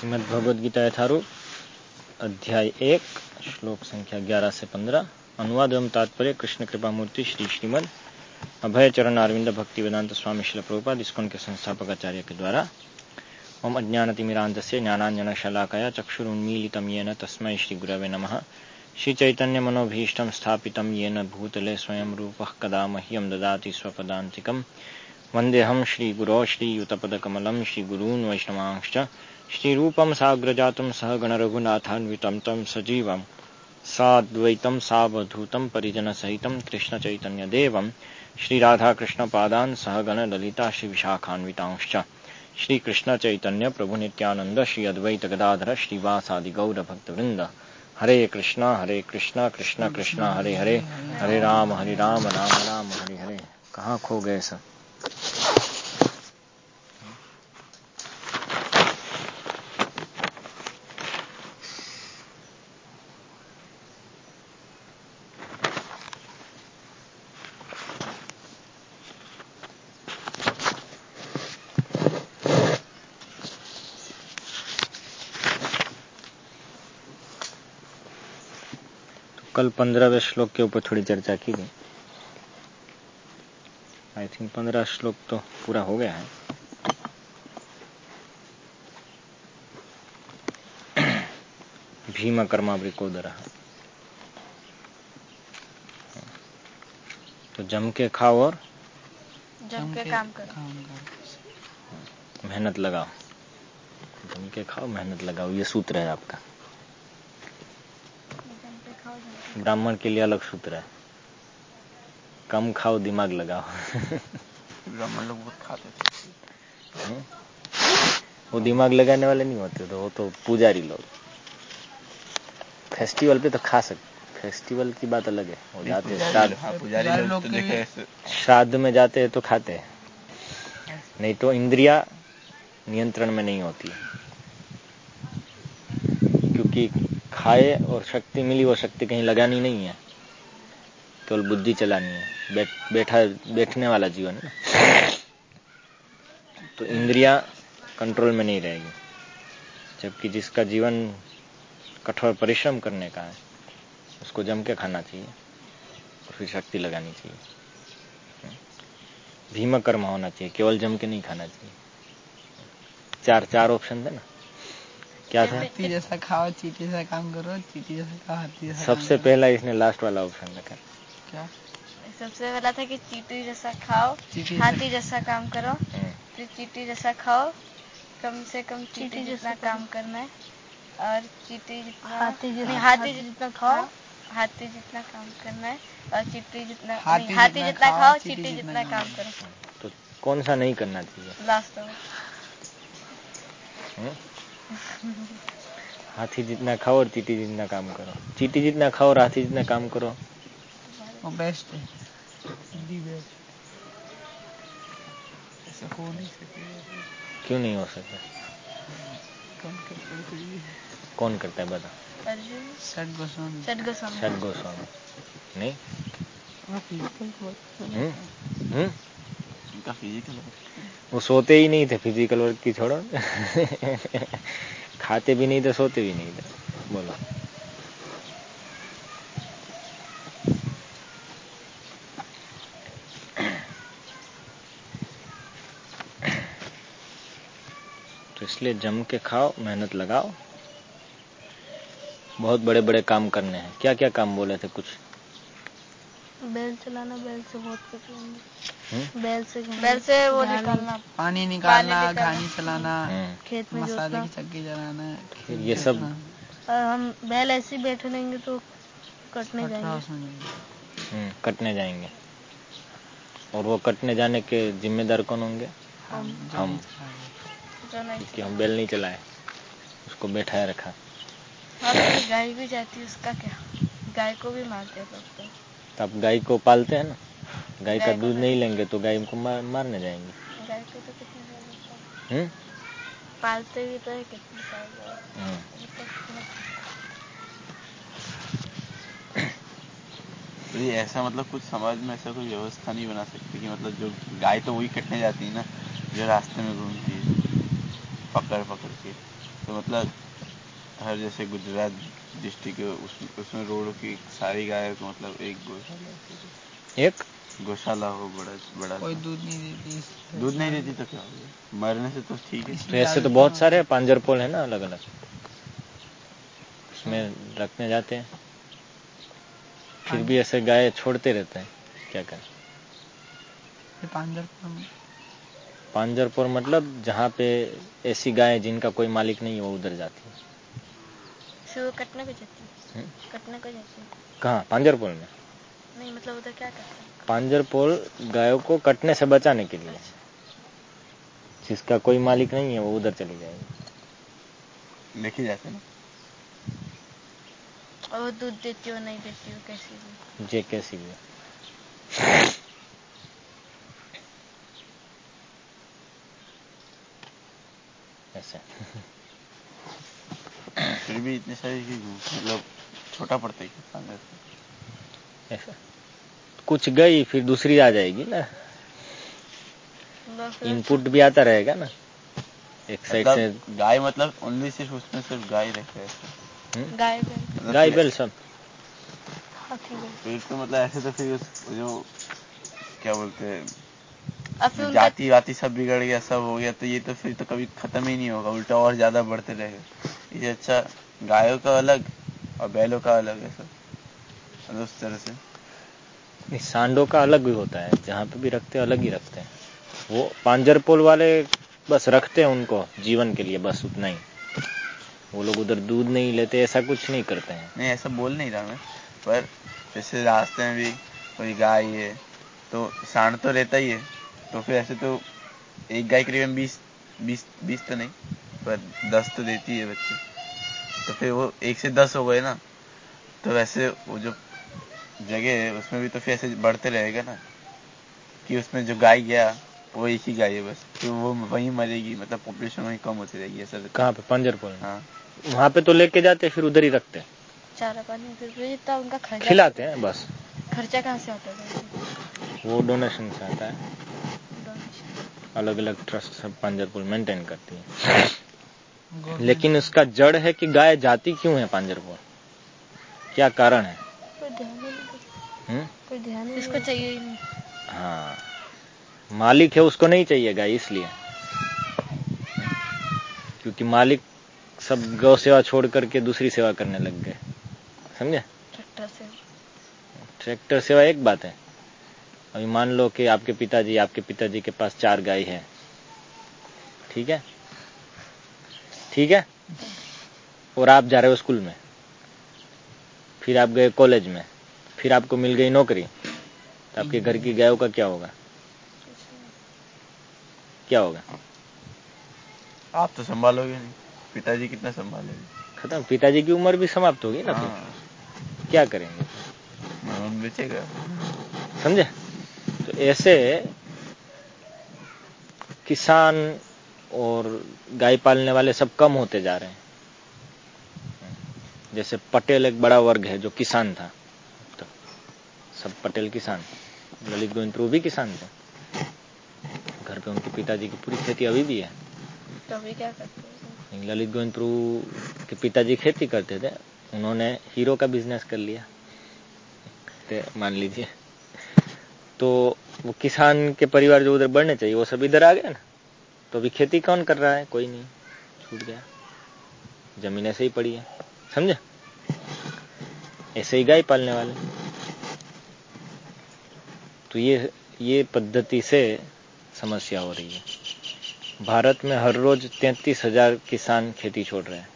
श्रीमद भगवद गीता अध्याय एक, श्लोक संख्या ग्यारह से पंद्रह। अनुवाद एवं तात्पर्य कृष्ण कृपा मूर्ति श्री श्रीमद अभय चरण अरविंद भक्ति वेदांत स्वामी शिल प्रभुपाद इसकोन के संस्थापक आचार्य के द्वारा। ओम अज्ञानतिमिरांत से ज्ञानांजन शलाकया चक्षुरुन्मीलितं येन तस्मै श्रीगुरवे नमः। श्रीचैतन्यमनोभीष्टं स्थापितं येन भूतले स्वयं रूपः कदा मह्यम ददाति स्वपदान्तिकम्। वन्देऽहं श्रीगुरो श्रीयुतपदकमलं श्रीगुरून् वैष्णवांश्च। श्रीरूपं साग्रजातं सह गणरघुनाथान्वितं तं सजीवं। साद्वैतं सावधूतं परिजनसहितं कृष्णचैतन्यदेवं। श्रीराधाकृष्णपादान् सह गणललिता श्रीविशाखान्वितांश्च। श्रीकृष्णचैतन्य प्रभुनित्यानन्द श्री अद्वैत गदाधर श्रीवासादि गौरभक्तवृन्द हरे कृष्णा हरे कृष्णा, कृष्ण कृष्णा, हरे हरे। हरे राम हरे राम राम राम, हरे हरे। कहाँ खो गए सब? पंद्रहवें श्लोक के ऊपर थोड़ी चर्चा की गई। आई थिंक पंद्रह श्लोक तो पूरा हो गया है। भीम कर्मावृकोदर तो जम के खाओ और जम के काम करो। मेहनत लगाओ। जम के खाओ मेहनत लगाओ ये सूत्र है आपका जम के खाओ जम के ब्राह्मण के लिए अलग सूत्र है। कम खाओ दिमाग लगाओ। ब्राह्मण लोग बहुत खाते थे। वो दिमाग लगाने वाले नहीं होते तो वो तो पुजारी लोग। फेस्टिवल पे तो खा सकते फेस्टिवल की बात अलग है। वो जाते हैं श्राद्ध। हाँ तो देखे श्राद्ध में जाते हैं तो खाते हैं। नहीं तो इंद्रिया नियंत्रण में नहीं होती। क्योंकि खाए और शक्ति मिली, वो शक्ति कहीं लगानी नहीं है। केवल बुद्धि चलानी है। बैठ, बैठा, बैठने वाला जीवन है ना। तो इंद्रिया कंट्रोल में नहीं रहेगी। जबकि जिसका जीवन कठोर परिश्रम करने का है, उसको जम के खाना चाहिए और फिर शक्ति लगानी चाहिए। भीम कर्म होना चाहिए, केवल जम के नहीं खाना चाहिए। चार चार ऑप्शन थे ना। क्या था? हाथी जैसा खाओ चीटी जैसा काम करो चीटी जैसा खाओ हाथी जैसा सबसे पहला इसने लास्ट वाला ऑप्शन रखा। क्या? सबसे पहला था कि चीटी जैसा खाओ हाथी जैसा काम करो हम्म, फिर चीटी जैसा खाओ कम से कम चीटी जितना काम करना है और चीटी जितना हाथी जितना- हाथी जितना खाओ हाथी जितना काम करना है और चीटी जितना हाथी जितना खाओ, चीटी जितना काम करो। तो कौन सा नहीं करना चाहिए? लास्ट? हाथी जितना खाओ और चीटी जितना काम करो चीटी जितना खाओ और हाथी जितना काम करो वो बेस्ट है दी बेस्ट ऐसा हो नहीं सके क्यों नहीं हो सकता कौन करता है कोई भी? कौन करता है बता अर्जुन सट गोस्वामी षड गोस्वामी नहीं हम्म? हम्म? फ़िज़िकल वो सोते ही नहीं थे फ़िज़िकल वर्क की छोड़ो। खाते भी नहीं थे, सोते भी नहीं थे। बोलो। तो इसलिए जम के खाओ, मेहनत लगाओ। बहुत बड़े बड़े काम करने हैं। क्या क्या काम बोले थे कुछ? बैल चलाना बैल से बहुत कुछ? बैल से बैल से वो निकालना। पानी निकालना। घानी चलाना खेत में मसाले की चक्की चलाना ये सब हम बैल ऐसे ही बैठे रहेंगे तो कटने जाएँगे। कटने जाएँगे। और वो कटने जाने के जिम्मेदार कौन होंगे? हम। क्योंकि हम बैल नहीं चलाए। उसको बैठाए रखा। गाय भी जाती है उसका क्या? गाय को भी मारते हैं। तो आप गाय को पालते हैं ना गाय का दूध नहीं लेंगे तो गाय को मार, मारने जाएँगे गाय को तो कितने है हम्म? पालते भी तो है कितने। हम्म। ये तो ऐसा मतलब कुछ समाज में ऐसा कोई व्यवस्था नहीं बना सकती कि मतलब जो गाय तो वही कटने जाती है ना जो रास्ते में घूमती है पकड़ पकड़ के तो मतलब हर जैसे गुजरात डिस्ट्रिक्ट उस, उसमें रोड की सारी गाय को मतलब एक गौशाला एक? गौशाला हो बड़ा बड़ा कोई दूध नहीं देती दूध नहीं देती तो क्या? हो मरने से तो ठीक है। तो ऐसे तो बहुत सारे पांजरपोल है ना अलग अलग उसमें रखने जाते हैं। फिर भी ऐसे गाय छोड़ते रहते हैं क्या करें? पांजरपुर पांजरपुर मतलब जहाँ पे ऐसी गाय जिनका कोई मालिक नहीं है वो उधर जाती है। फिर वो को जाती? को जाती कहाँ? पांजरपोल में? नहीं मतलब उधर क्या करते हैं? पांजरपोल गायों को कटने से बचाने के लिए। जिसका कोई मालिक नहीं है वो उधर चली जाएगी। लेके जाते ना और वो दूध देती हो नहीं देती हो कैसी भी। जे कैसी भी। ऐसे। फिर भी इतनी सारी मतलब छोटा पड़ता है से? ऐसा। कुछ गई फिर दूसरी आ जाएगी ना। इनपुट भी आता रहेगा ना। एक साइड से मतलब गाय मतलब ओनली सिर्फ़ उसमें सिर्फ़ गाय रखे हैं। गाय बैल मतलब गाय बैल सब फिर तो मतलब ऐसे तो फिर जो क्या बोलते हैं? उनका जाति वाति सब बिगड़ गया सब हो गया तो ये तो फिर तो कभी खत्म ही नहीं होगा उल्टा और ज़्यादा बढ़ते रहेगा ये अच्छा गायों का अलग और बैलों का अलग है सब मतलब उस तरह से। नहीं, सांडों का अलग भी होता है। जहाँ पे भी रखते हैं अलग ही रखते हैं। वो पांजर पोल वाले बस रखते हैं उनको जीवन के लिए बस उतना ही। वो लोग उधर दूध नहीं लेते ऐसा कुछ नहीं करते हैं। नहीं ऐसा बोल नहीं रहा मैं। पर जैसे रास्ते में भी कोई गाय है तो सांड तो रहता ही है। तो फिर ऐसे तो एक गाय करीबन बीस बीस बीस तो नहीं पर दस तो देती है बच्चे। तो फिर वो एक से दस हो गए ना तो वैसे वो जो जगह है उसमें भी तो फिर ऐसे बढ़ते रहेगा ना कि उसमें जो गाय गया वो एक ही गाय है बस तो वो वहीं मरेगी मतलब पॉपुलेशन वहीं कम होती रहेगी ऐसा कहाँ पे? पंजरपुर हाँ। वहाँ पे तो लेके जाते फिर उधर ही रखते हैं। चारा पानी फिर जितना उनका खर्चा खिलाते हैं बस। खर्चा कहाँ से आता है? वो डोनेशन से आता है। अलग अलग ट्रस्ट सब पंजरपुर मेंटेन करती है। लेकिन उसका जड़ है कि गाय जाती क्यों है पांजरपुर? क्या कारण है? कोई ध्यान ही नहीं देता हम्म? कोई ध्यान इसको चाहिए हाँ। मालिक है उसको नहीं चाहिए गाय इसलिए। क्योंकि मालिक सब गौ सेवा छोड़ करके दूसरी सेवा करने लग गए। समझे? ट्रैक्टर से। ट्रैक्टर सेवा एक बात है। अभी मान लो कि आपके पिताजी आपके पिताजी के पास चार गाय है। ठीक है? ठीक है? और आप जा रहे हो स्कूल में। फिर आप गए कॉलेज में। फिर आपको मिल गई नौकरी। तो आपके घर की गायों का क्या होगा? क्या होगा? आप तो संभालोगे नहीं। पिताजी कितना संभालेंगे? खत्म। पिताजी की उम्र भी समाप्त होगी ना हाँ। फिर क्या करेंगे? बेचेगा समझे? तो ऐसे किसान और गाय पालने वाले सब कम होते जा रहे हैं। जैसे पटेल एक बड़ा वर्ग है जो किसान था। तो सब पटेल किसान ललित गोविंद प्रभु भी किसान थे। घर पे उनके पिताजी की पूरी खेती अभी भी है। तो अभी क्या करते हैं? ललित गोविंद प्रभु के पिताजी खेती करते थे। उन्होंने हीरो का बिज़नेस कर लिया। मान लीजिए। तो वो किसान के परिवार जो उधर बढ़ने चाहिए वो सब इधर आ गए ना? तो अभी खेती कौन कर रहा है? कोई नहीं। छूट गया। ज़मीन ऐसे ही पड़ी है। समझे? ऐसे ही गाय पालने वाले। तो ये ये पद्धति से समस्या हो रही है। भारत में हर रोज तैतीस हज़ार किसान खेती छोड़ रहे हैं।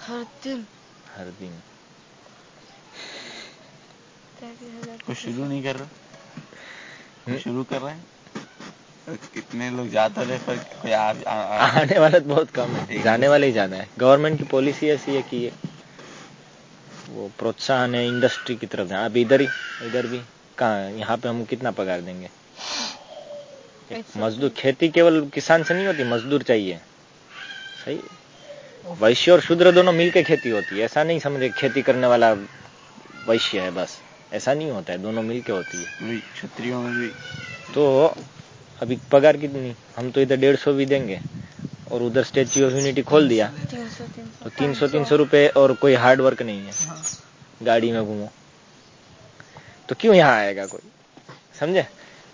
हर दिन? हर दिन। कुछ शुरू नहीं कर रहा? हम्म। शुरू कर रहे हैं? कितने लोग जाते रहे पर कोई आ, आ, आ, आने वाला तो बहुत कम है। जाने वाले ही ज़्यादा है। गवर्नमेंट की पॉलिसी ऐसी है कि ये वो प्रोत्साहन है इंडस्ट्री की तरफ़ अब इधर ही इधर भी कहा यहाँ पे हम कितना पगार देंगे? सौ मजदूर खेती केवल किसान से नहीं होती मजदूर चाहिए। सही। वैश्य और शूद्र दोनों मिलके खेती होती है। ऐसा नहीं समझे खेती करने वाला वैश्य है बस। ऐसा नहीं होता है दोनों मिलके होती है। क्षत्रियों में भी। तो अभी पगार कितनी? हम तो इधर डेढ़ सौ भी देंगे। और उधर स्टेच्यू ऑफ़ यूनिटी खोल दिया। तो तीन सौ तीन सौ रुपए और कोई हार्ड वर्क नहीं है। हाँ। गाड़ी में घूमो। तो क्यों यहाँ आएगा कोई? समझे?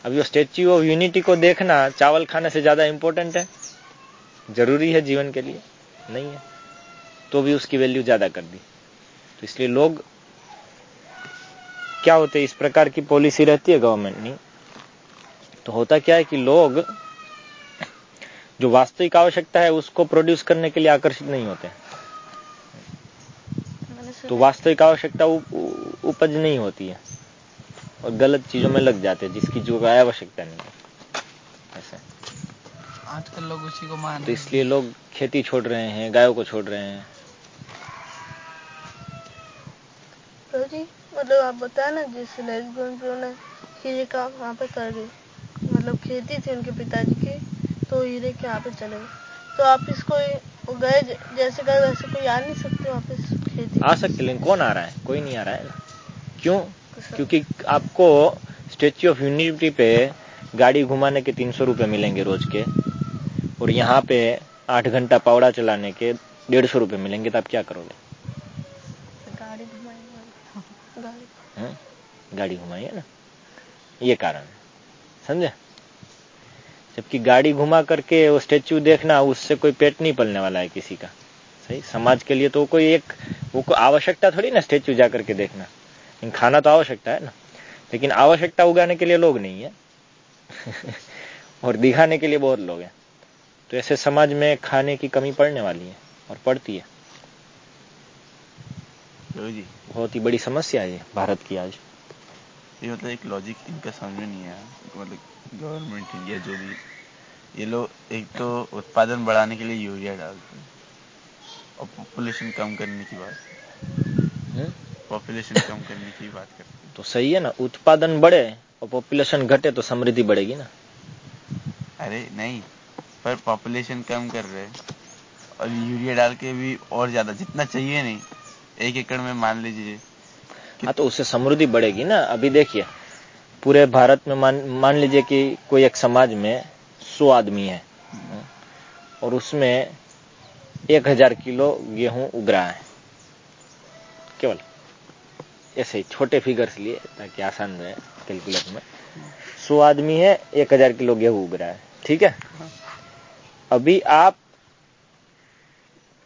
अब ये स्टेच्यू ऑफ़ यूनिटी को देखना चावल खाने से ज़्यादा इंपॉर्टेंट है। ज़रूरी है जीवन के लिए? नहीं है। तो भी उसकी वैल्यू ज़्यादा कर दी। तो इसलिए लोग क्या होते इस प्रकार की पॉलिसी रहती है गवर्नमेंट की तो होता क्या है कि लोग जो वास्तविक आवश्यकता है उसको प्रोड्यूस करने के लिए आकर्षित नहीं होते तो वास्तविक आवश्यकता उपज नहीं होती है और गलत चीज़ों में लग जाते हैं जिसकी जो आवश्यकता नहीं है। ऐसे आजकल लोग उसी को मान तो इसलिए लोग खेती छोड़ रहे हैं गायों को छोड़ रहे हैं। प्रभु जी मतलब आप बताया ना जिस लेसबोन पे उन्हें हीरे का वहाँ पे कर गई मतलब खेती थी उनके पिताजी की तो हीरे के यहाँ पे चले गए। तो आप इसको गए जैसे गए वैसे कोई आ नहीं सकते वापस खेती आ सकते लेकिन कौन आ रहा है? कोई नहीं आ रहा है। क्यों? क्योंकि आपको स्टेच्यू ऑफ़ यूनिटी पे गाड़ी घुमाने के तीन सौ रुपए मिलेंगे रोज के और यहाँ पे आठ घंटा पावड़ा चलाने के डेढ़ सौ रुपए मिलेंगे तो आप क्या करोगे? गाड़ी गाड़ी। गाड़ी घुमाइए ना। ये कारण। है समझे? जबकि गाड़ी घुमा करके वो स्टेच्यू देखना उससे कोई पेट नहीं पलने वाला है किसी का। सही? समाज के लिए तो कोई एक वो कोई आवश्यकता थोड़ी ना स्टेच्यू जा करके देखना। लेकिन खाना तो आवश्यकता है ना। लेकिन आवश्यकता उगाने के लिए लोग नहीं है। और दिखाने के लिए बहुत लोग हैं। तो ऐसे समाज में खाने की कमी पड़ने वाली है और पड़ती है। जी। बहुत ही बड़ी समस्या है भारत की आज। ये मतलब एक लॉजिक इनका समझ में नहीं आया। मतलब गवर्नमेंट इंडिया जो भी ये लोग एक तो उत्पादन बढ़ाने के लिए यूरिया डालते हैं। और पॉपुलेशन कम करने की बात? पॉपुलेशन कम करने की बात करते हैं। तो सही है ना उत्पादन बढ़े और पॉपुलेशन घटे तो समृद्धि बढ़ेगी ना। अरे नहीं पर पॉपुलेशन कम कर रहे और यूरिया डाल के भी और ज़्यादा जितना चाहिए नहीं एक एकड़ में मान लीजिए हाँ तो उससे समृद्धि बढ़ेगी ना? अभी देखिए, पूरे भारत में मान मान लीजिए कि कोई एक समाज में सौ आदमी है, और उसमें एक हज़ार किलो गेहूँ उग रहा है। केवल ऐसे ही छोटे फिगर्स लिए, ताकि आसान रहे कैलकुलेट में। सौ आदमी है, एक हज़ार किलो गेहूँ उग रहा है, ठीक है? अभी आप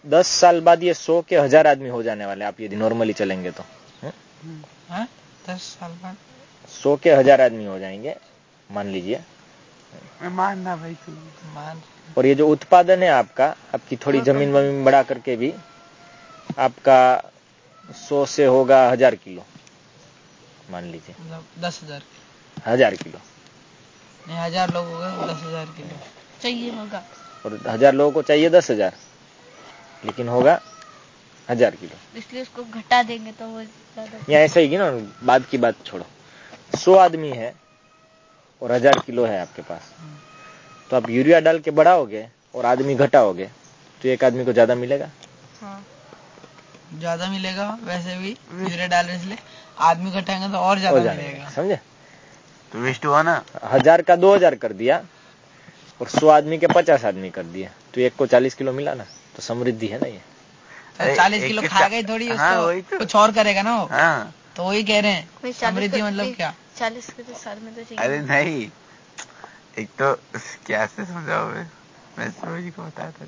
दस साल बाद ये सौ के हज़ार आदमी हो जाने वाले आप यदि नॉर्मली चलेंगे तो। हाँ? दस साल बाद। सौ के हज़ार आदमी हो जाएँगे मान लीजिए। मानना भाई मान। और ये जो उत्पादन है आपका आपकी थोड़ी ज़मीन वमीन बढ़ा करके भी आपका सौ से होगा हज़ार किलो मान लीजिए। मतलब दस हज़ार हज़ार किलो। नहीं हज़ार लोग हो गए दस हज़ार किलो। चाहिए होगा। और हज़ार लोगों को चाहिए दस हज़ार लेकिन होगा हज़ार किलो। इसलिए उसको घटा देंगे तो वो ज़्यादा या ऐसा ही ना बाद की बात छोड़ो। सौ आदमी है और हज़ार किलो है आपके पास। तो आप यूरिया डाल के बढ़ाओगे और आदमी घटाओगे तो एक आदमी को ज़्यादा मिलेगा? हाँ। ज़्यादा मिलेगा वैसे भी यूरिया डालने से। आदमी घटाएँगे तो और ज़्यादा मिलेगा। समझे? तो वेस्ट हुआ ना। हज़ार का दो हज़ार कर दिया और सौ आदमी के पचास आदमी कर दिया तो एक को चालीस किलो मिला ना तो समृद्धि है ना ये। चालीस किलो खा गई थोड़ी हाँ, उसको तो। कुछ और करेगा ना वो? हाँ। तो वही कह रहे हैं समृद्धि तो मतलब क्या? चालीस के तो साल में तो चाहिए। अरे नहीं एक तो क्या से समझाओ मैं मैं सूरज को बताया था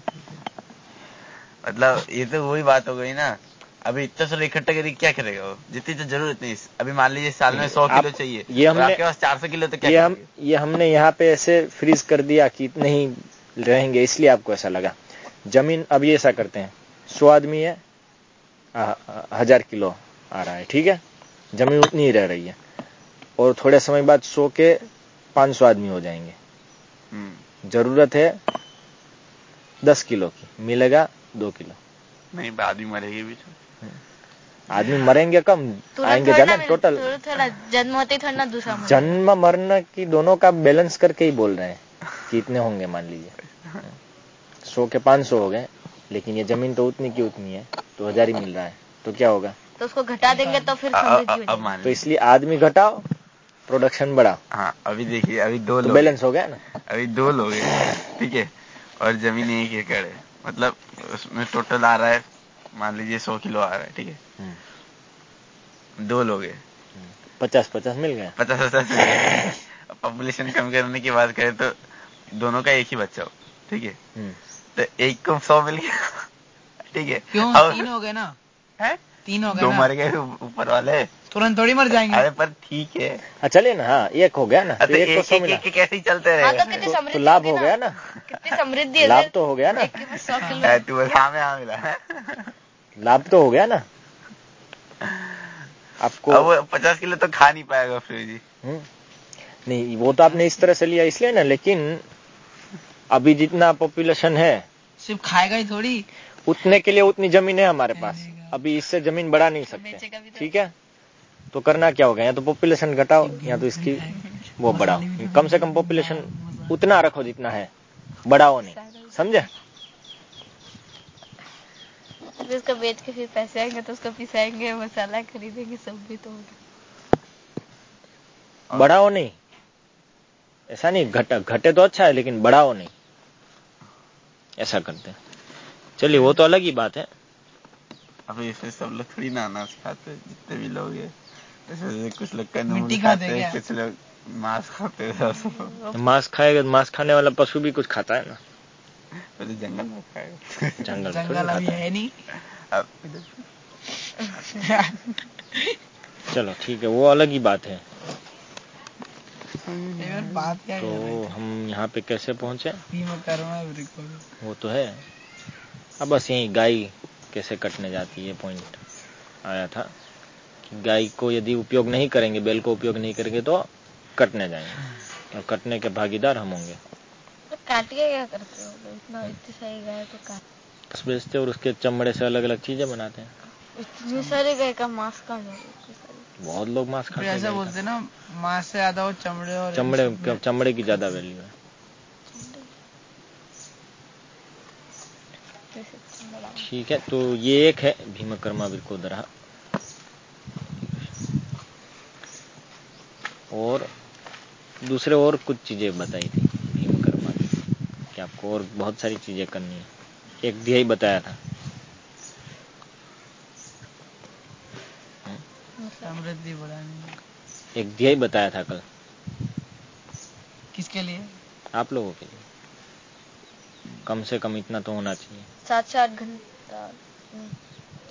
मतलब ये तो वही बात हो गई ना। अभी इतना सारा इकट्ठा करके क्या करेगा वो? जितनी तो ज़रूरत नहीं। अभी मान लीजिए साल में सौ किलो चाहिए ये और हमने- आपके पास चार सौ किलो तो क्या ये हम ये हमने यहाँ पे ऐसे फ्रीज कर दिया कि नहीं रहेंगे इसलिए आपको ऐसा लगा। ज़मीन अभी ऐसा करते हैं। सौ आदमी है। आ, हज़ार किलो आ रहा है ठीक है? ज़मीन उतनी ही रह रही है। और थोड़े समय बाद सौ के पाँच सौ आदमी हो जाएँगे। हम्म, ज़रूरत है दस किलो की मिलेगा दो किलो। नहीं आदमी मरेगी भी तो। आदमी मरेंगे कम आएँगे ज़्यादा टोटल थोड़ा थोड़ा जन्म होते थोड़ा दूसरा जन्म मरना की दोनों का बैलेंस करके ही बोल रहे हैं कि इतने होंगे मान लीजिए। सौ के पाँच सौ हो गए लेकिन ये ज़मीन तो उतनी की उतनी है तो हज़ार ही मिल रहा है। तो क्या होगा? तो उसको घटा देंगे तो फिर अब मान तो इसलिए आदमी घटाओ प्रोडक्शन बढ़ाओ। हाँ अभी देखिए अभी दो तो लोग बैलेंस हो गया ना? अभी दो लोग हैं ठीक है? और ज़मीन एक एकड़ है। मतलब उसमें टोटल आ रहा है मान लीजिए सौ किलो आ रहा है ठीक है? हम्म, दो लोग हैं। पचास पचास मिल गया? पचास पचास पॉपुलेशन कम करने की बात करें तो दोनों का एक ही बच्चा हो ठीक है? हम्म, तो एक को सौ मिल गया। ठीक है। क्यों? और- तीन हो गए ना। हैं? तीन हो गए दो मर गए ऊपर वाले। तुरंत थोड़ी मर जाएँगे। अरे पर ठीक है। हाँ चलिए ना हाँ एक हो गया ना तो तो एक को एक सौ एक मिला। एक कैसे ही चलते हाँ तो रहेगा तो, तो लाभ हो गया ना। कितनी समृद्धि है। लाभ तो हो गया ना। एक है, तू हाँ में हाँ मिला। लाभ तो हो गया ना। आपको अब वो पचास किलो तो खा नहीं पाएगा फिर जी हम्म, नहीं वो तो आपने इस तरह से लिया इसलिए ना लेकिन अभी जितना पॉपुलेशन है सिर्फ़ खाएगा ही थोड़ी। उतने के लिए उतनी ज़मीन है हमारे पास। अभी इससे ज़मीन बढ़ा नहीं सकते। तो। ठीक है? तो करना क्या होगा? या तो पॉपुलेशन घटाओ या तो इसकी वो बढ़ाओ। कम से कम पॉपुलेशन उतना रखो जितना है। बढ़ाओ नहीं। समझे? इसको बेच के फिर पैसे आएँगे तो उसको पिसाएँगे मसाला खरीदेंगे सब भी तो बढ़ाओ नहीं। ऐसा नहीं घटा घटे तो अच्छा है लेकिन बढ़ाओ नहीं। ऐसा करते हैं। चलिए वो तो अलग ही बात है। अब इसमें सब लोग थोड़ी ना अनाज खाते जितने भी लोग हैं। जैसे कुछ लोग मिट्टी खाते हैं कुछ लोग मांस खाते हैं। मांस खाएगा मांस खाने वाला पशु भी कुछ खाता है ना? पहले जंगल में खाएगा। जंगल में जंगल अभी है। नहीं। अब इधर चलो ठीक है वो अलग ही बात है। बात क्या तो? हम यहाँ पे कैसे पहुँचे? वो तो है। अब बस यही गाय कैसे कटने जाती है पॉइंट आया था कि गाय को यदि उपयोग नहीं करेंगे बैल को उपयोग नहीं करेंगे तो कटने जाएँगे। और कटने के भागीदार हम होंगे। तो काटिए क्या करते हो? इतना इतनी सारी गाय तो काट बेचते और उसके चमड़े से अलग अलग चीज़ें बनाते हैं। इतनी सारी गाय का मांस कहाँ बहुत लोग मांस खाते हैं ऐसा। बोलते ना मांस से ज़्यादा वो चमड़े और चमड़े चमड़े की ज़्यादा वैल्यू है? ठीक है तो ये एक है भीमकर्मा विकोदरा और दूसरे और कुछ चीज़ें बताई थी भीमकर्मा की कि आपको और बहुत सारी चीज़ें करनी है। एक ध्येय बताया था। समृद्धि बढ़ाने एक ध्येय बताया था कल। किसके लिए? आप लोगों के लिए। कम से कम इतना तो होना चाहिए। सात से आठ घंटा।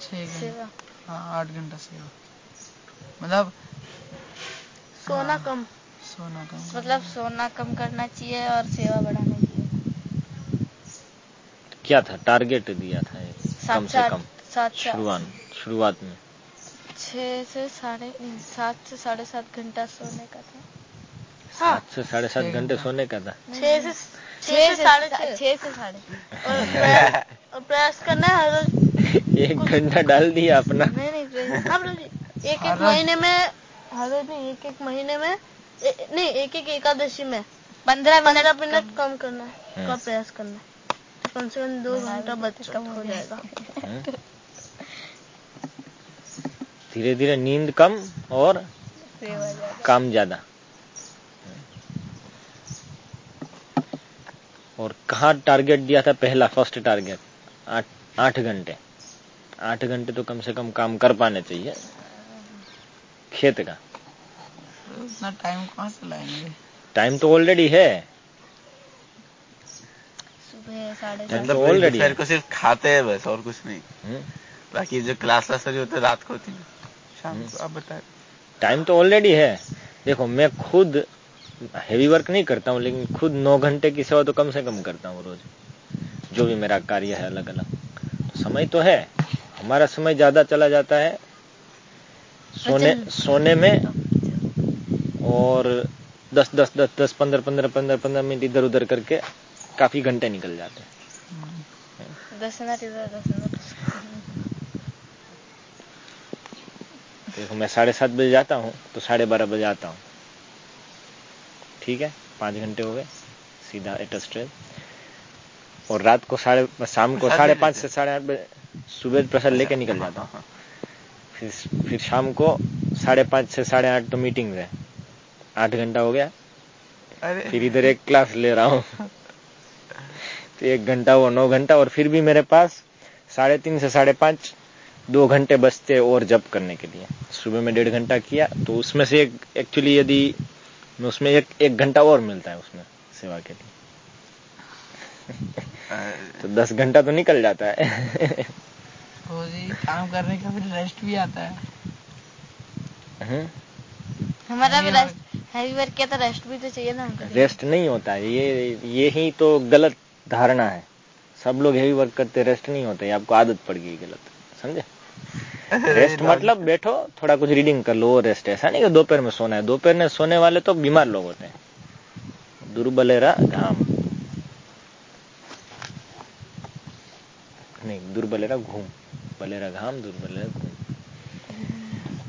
छह घंटे। सेवा। हाँ आठ घंटा सेवा। मतलब सोना कम। सोना कम मतलब सोना कम करना चाहिए और सेवा बढ़ाना चाहिए। क्या था? टारगेट दिया था कम सात से से कम। सात शुरुआत शुरुआत में। छह से साढ़े सात से साढ़े सात घंटा सोने का था। सात से साढ़े सात घंटे सोने का था। छह से छह से साढ़े सा- छह। छह से साढ़े। और प्रयास करना है हर रोज। एक घंटा डाल दिया अपना। नहीं नहीं हाँ एक एक महीने में हर रोज नहीं एक एक महीने में ए, नहीं एक एक एकादशी में पंद्रह पंद्रह मिनट मिनट कम करना है। का प्रयास करना है। तो कम से कम दो घंटा बच कम हो जाएगा। हम्म। धीरे धीरे नींद कम और काम ज़्यादा। और कहा टारगेट दिया था पहला फ़र्स्ट टारगेट आठ आठ घंटे। आठ घंटे तो कम से कम काम कर पाने चाहिए। खेत का। उतना टाइम कहाँ से लाएँगे? टाइम तो ऑलरेडी है। मतलब तो दोपहर है। को सिर्फ़ खाते हैं बस और कुछ नहीं। हम्म। बाकी जो क्लास वास होती है रात को होती है। शाम हम्म। को आप बताए टाइम तो ऑलरेडी है। देखो मैं खुद हैवी वर्क नहीं करता हूँ लेकिन खुद नौ घंटे की सेवा तो कम से कम करता हूँ रोज। जो भी मेरा कार्य है अलग अलग तो समय तो है। हमारा समय ज़्यादा चला जाता है। सोने वचन- सोने में और दस दस दस दस पंद्रह पंद्रह पंद्रह पंद्रह मिनट इधर उधर करके काफ़ी घंटे निकल जाते हैं। दस मिनट इधर दस मिनट देखो मैं साढ़े सात बजे जाता हूँ तो साढ़े बारह बजे आता हूँ। ठीक है? पाँच घंटे हो गए सीधा एटस ट्रेन। और रात को साढ़े शाम को साढ़े पाँच से साढ़े आठ बजे सुबह प्रसाद लेके निकल जाता हूँ। फिर फिर शाम को साढ़े पाँच से साढ़े आठ तो मीटिंग है। आठ घंटा हो गया। अरे। फिर इधर एक क्लास ले रहा हूँ। तो एक घंटा वो नौ घंटा और फिर भी मेरे पास साढ़े तीन से साढ़े पाँच दो घंटे बचते और जब करने के लिए। सुबह में डेढ़ घंटा किया तो उसमें से एक एक्चुअली यदि उसमें एक एक घंटा और मिलता है उसमें सेवा के लिए। तो दस घंटा तो निकल जाता है। तो जी काम करने का फिर रेस्ट भी आता है। हम्म, हमारा भी रेस्ट हैवी वर्क किया तो रेस्ट भी तो चाहिए ना हमको। रेस्ट नहीं होता है ये ये ही तो गलत धारणा है। सब लोग हेवी वर्क करते रेस्ट नहीं होता है आपको आदत पड़ गई गलत समझे? रेस्ट मतलब बैठो थोड़ा कुछ रीडिंग कर लो रेस्ट ऐसा नहीं कि दोपहर में सोना है। दोपहर में सोने वाले तो बीमार लोग होते हैं। दुर्बलेरा घाम। नहीं दुर्बलेरा घूम। बलेरा घाम दुर्बलेरा घूम।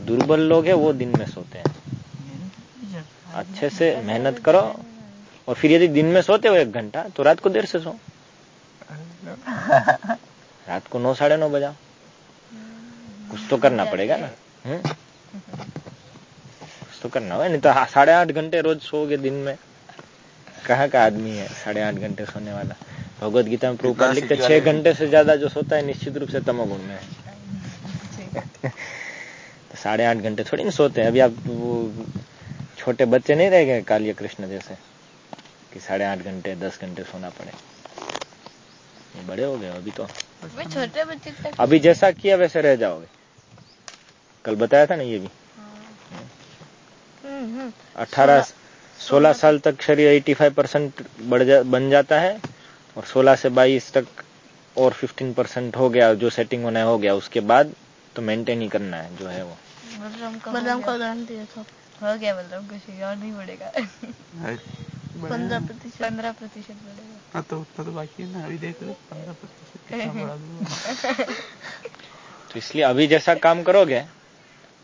दुर्बल लोग है वो दिन में सोते हैं। अच्छे से मेहनत करो और फिर यदि दिन में सोते हो एक घंटा तो रात को देर से सो। रात को नौ साढ़े नौ बजाओ। कुछ तो करना पड़ेगा ना। हम्म? कुछ तो करना होगा नहीं तो साढ़े आठ घंटे रोज सोओगे दिन में। कहाँ का आदमी है साढ़े आठ घंटे सोने वाला? भगवत गीता में कितना लिखते छह घंटे से ज़्यादा जो सोता है निश्चित रूप से तमोगुण में है। तो साढ़े आठ घंटे थोड़ी ना सोते हैं। अभी आप वो छोटे बच्चे नहीं रह गए कालिया कृष्ण जैसे? कि साढ़े आठ घंटे दस घंटे सोना पड़े। ये बड़े हो गए अभी तो। छोटे बच्चे तक अभी जैसा किया वैसे रह जाओगे। कल बताया था ना ये भी। हम्म, हम्म। अठारह सोलह साल तक शरीर 85 परसेंट बढ़ जा, बन जाता है और 16 से 22 तक और 15 परसेंट हो गया जो सेटिंग होना है हो गया। उसके बाद तो मेंटेन ही करना है जो है वो। बलराम का बलराम हो का गया। उदाहरण दिया था हो गया बलराम कुछ और नहीं बढ़ेगा। पंद्रह प्रतिशत. पंद्रह प्रतिशत बढ़ेगा हाँ तो उतना तो बाकी है ना. अभी देख लो पंद्रह प्रतिशत कितना बढ़ा दूँगा तो इसलिए अभी जैसा काम करोगे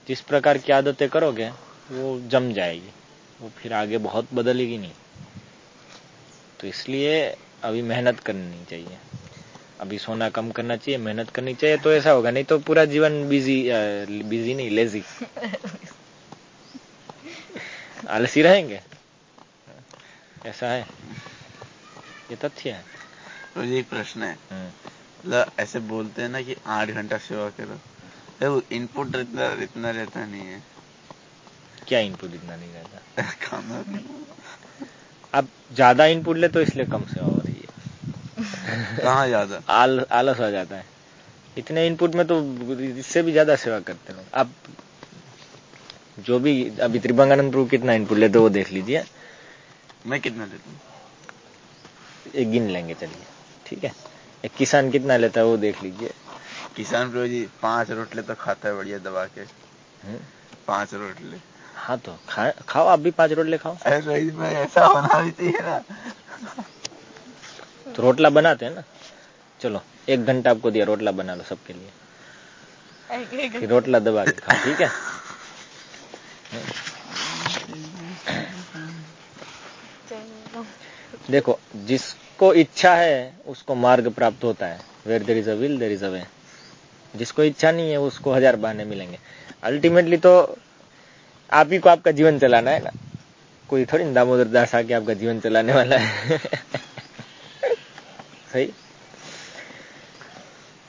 जिस प्रकार की आदतें करोगे वो जम जाएगी। वो फिर आगे बहुत बदलेगी नहीं। तो इसलिए अभी मेहनत करनी चाहिए। अभी सोना कम करना चाहिए मेहनत करनी चाहिए तो ऐसा होगा। नहीं तो पूरा जीवन बिज़ी बिज़ी नहीं लेजी आलसी रहेंगे? ऐसा है? ये तथ्य है। तो ये एक प्रश्न है। मतलब ऐसे बोलते हैं ना कि आठ घंटा सेवा करो। तो वो इनपुट इतना इतना रहता नहीं है। क्या इनपुट इतना नहीं रहता? खाना अब ज़्यादा इनपुट ले तो इसलिए कम सेवा हो रही है। कहाँ ज़्यादा? आल, आलस आ जाता है। इतने इनपुट में तो इससे भी ज़्यादा सेवा करते लोग अब जो भी अभी त्रिभंगानंद प्रभु कितना इनपुट लेते वो देख लीजिए। मैं कितना लेता हूँ? एक गिन लेंगे चलिए। ठीक है? एक किसान कितना लेता है वो देख लीजिए। किसान प्रभु जी पाँच रोटले तो खाता है बढ़िया दबा के। हम्म, पाँच रोटले। हाँ तो खा खाओ आप भी पाँच रोटले खाओ। अरे ऐसा होना भी चाहिए ना। तो रोटला बनाते हैं ना? चलो एक घंटा आपको दिया रोटला बना लो सबके लिए। फिर रोटला दबा के खाओ ठीक है चलो। देखो, जिसको इच्छा है, उसको मार्ग प्राप्त होता है। Where there is a will there is a way जिसको इच्छा नहीं है, उसको हज़ार बहाने मिलेंगे। अल्टीमेटली तो आप ही को आपका जीवन चलाना है ना? कोई थोड़ी दामोदर दास आके आपका जीवन चलाने वाला है। सही?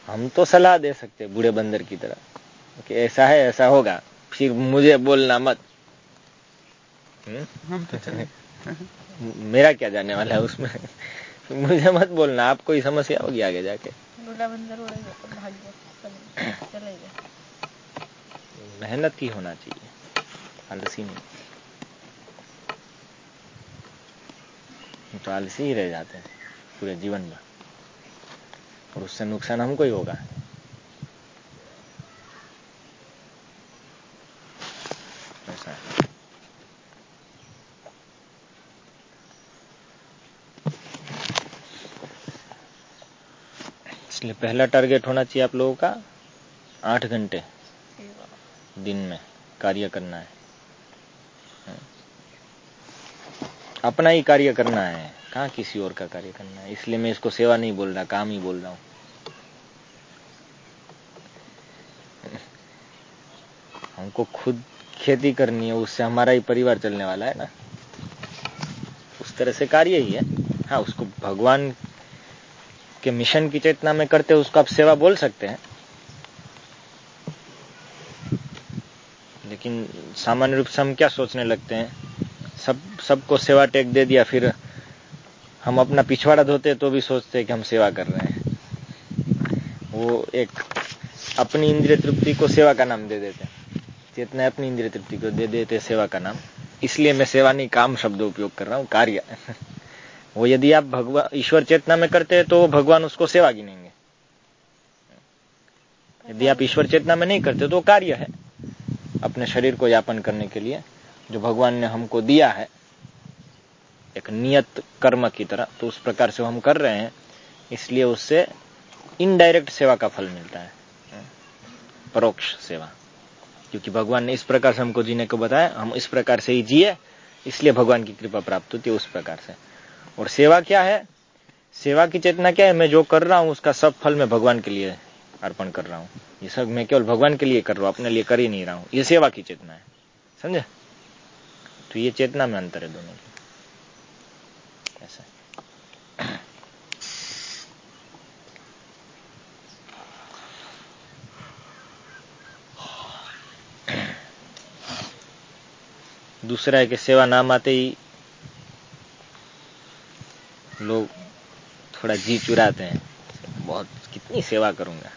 हम तो सलाह दे सकते हैं बूढ़े बंदर की तरह कि ऐसा है, ऐसा होगा। फिर मुझे बोलना मत। हम्म? हम तो चले मेरा क्या जाने वाला है उसमें? मुझे मत बोलना आपको ही समस्या होगी आगे जाके। मेहनत ही होना चाहिए आलसी नहीं। तो आलसी ही रह जाते हैं पूरे जीवन में। और उससे नुकसान हमको ही होगा ऐसा है इसलिए पहला टारगेट होना चाहिए आप लोगों का आठ घंटे। दिन में कार्य करना है। अपना ही कार्य करना है। कहाँ किसी और का कार्य करना है? इसलिए मैं इसको सेवा नहीं बोल रहा, काम ही बोल रहा हूँ। हमको खुद खेती करनी है, उससे हमारा ही परिवार चलने वाला है ना। उस तरह से कार्य ही है। हाँ उसको भगवान जिसके मिशन की चेतना में करते उसको आप सेवा बोल सकते हैं। लेकिन सामान्य रूप से हम क्या सोचने लगते हैं? सब, सबको सेवा टेक दे दिया, फिर हम अपना पिछवाड़ा धोते तो भी सोचते हैं कि हम सेवा कर रहे हैं। वो एक अपनी इंद्रिय तृप्ति को सेवा का नाम दे देते हैं। चेतना अपनी इंद्रिय तृप्ति को दे देते सेवा का नाम। इसलिए मैं सेवा नहीं, काम शब्द उपयोग कर रहा हूँ, कार्य। वो यदि आप भगवान ईश्वर चेतना में करते हैं तो भगवान उसको सेवा गिनेंगे। यदि आप ईश्वर चेतना में नहीं करते तो कार्य है अपने शरीर को यापन करने के लिए, जो भगवान ने हमको दिया है। एक नियत कर्म की तरह तो उस प्रकार से हम कर रहे हैं, इसलिए उससे इनडायरेक्ट सेवा का फल मिलता है। परोक्ष सेवा। क्योंकि भगवान ने इस प्रकार से हमको जीने को बताया, हम इस प्रकार से ही जिए, इसलिए भगवान की कृपा प्राप्त होती है उस प्रकार से। और सेवा क्या है? सेवा की चेतना क्या है? मैं जो कर रहा हूँ, उसका सब फल मैं भगवान के लिए अर्पण कर रहा हूँ। ये सब मैं केवल भगवान के लिए कर रहा हूँ, अपने लिए कर ही नहीं रहा हूँ। ये सेवा की चेतना है। समझे? तो ये चेतना में अंतर है दोनों की। ऐसा दूसरा है कि सेवा नाम आते ही लोग थोड़ा जी चुराते हैं। बहुत कितनी सेवा करूँगा।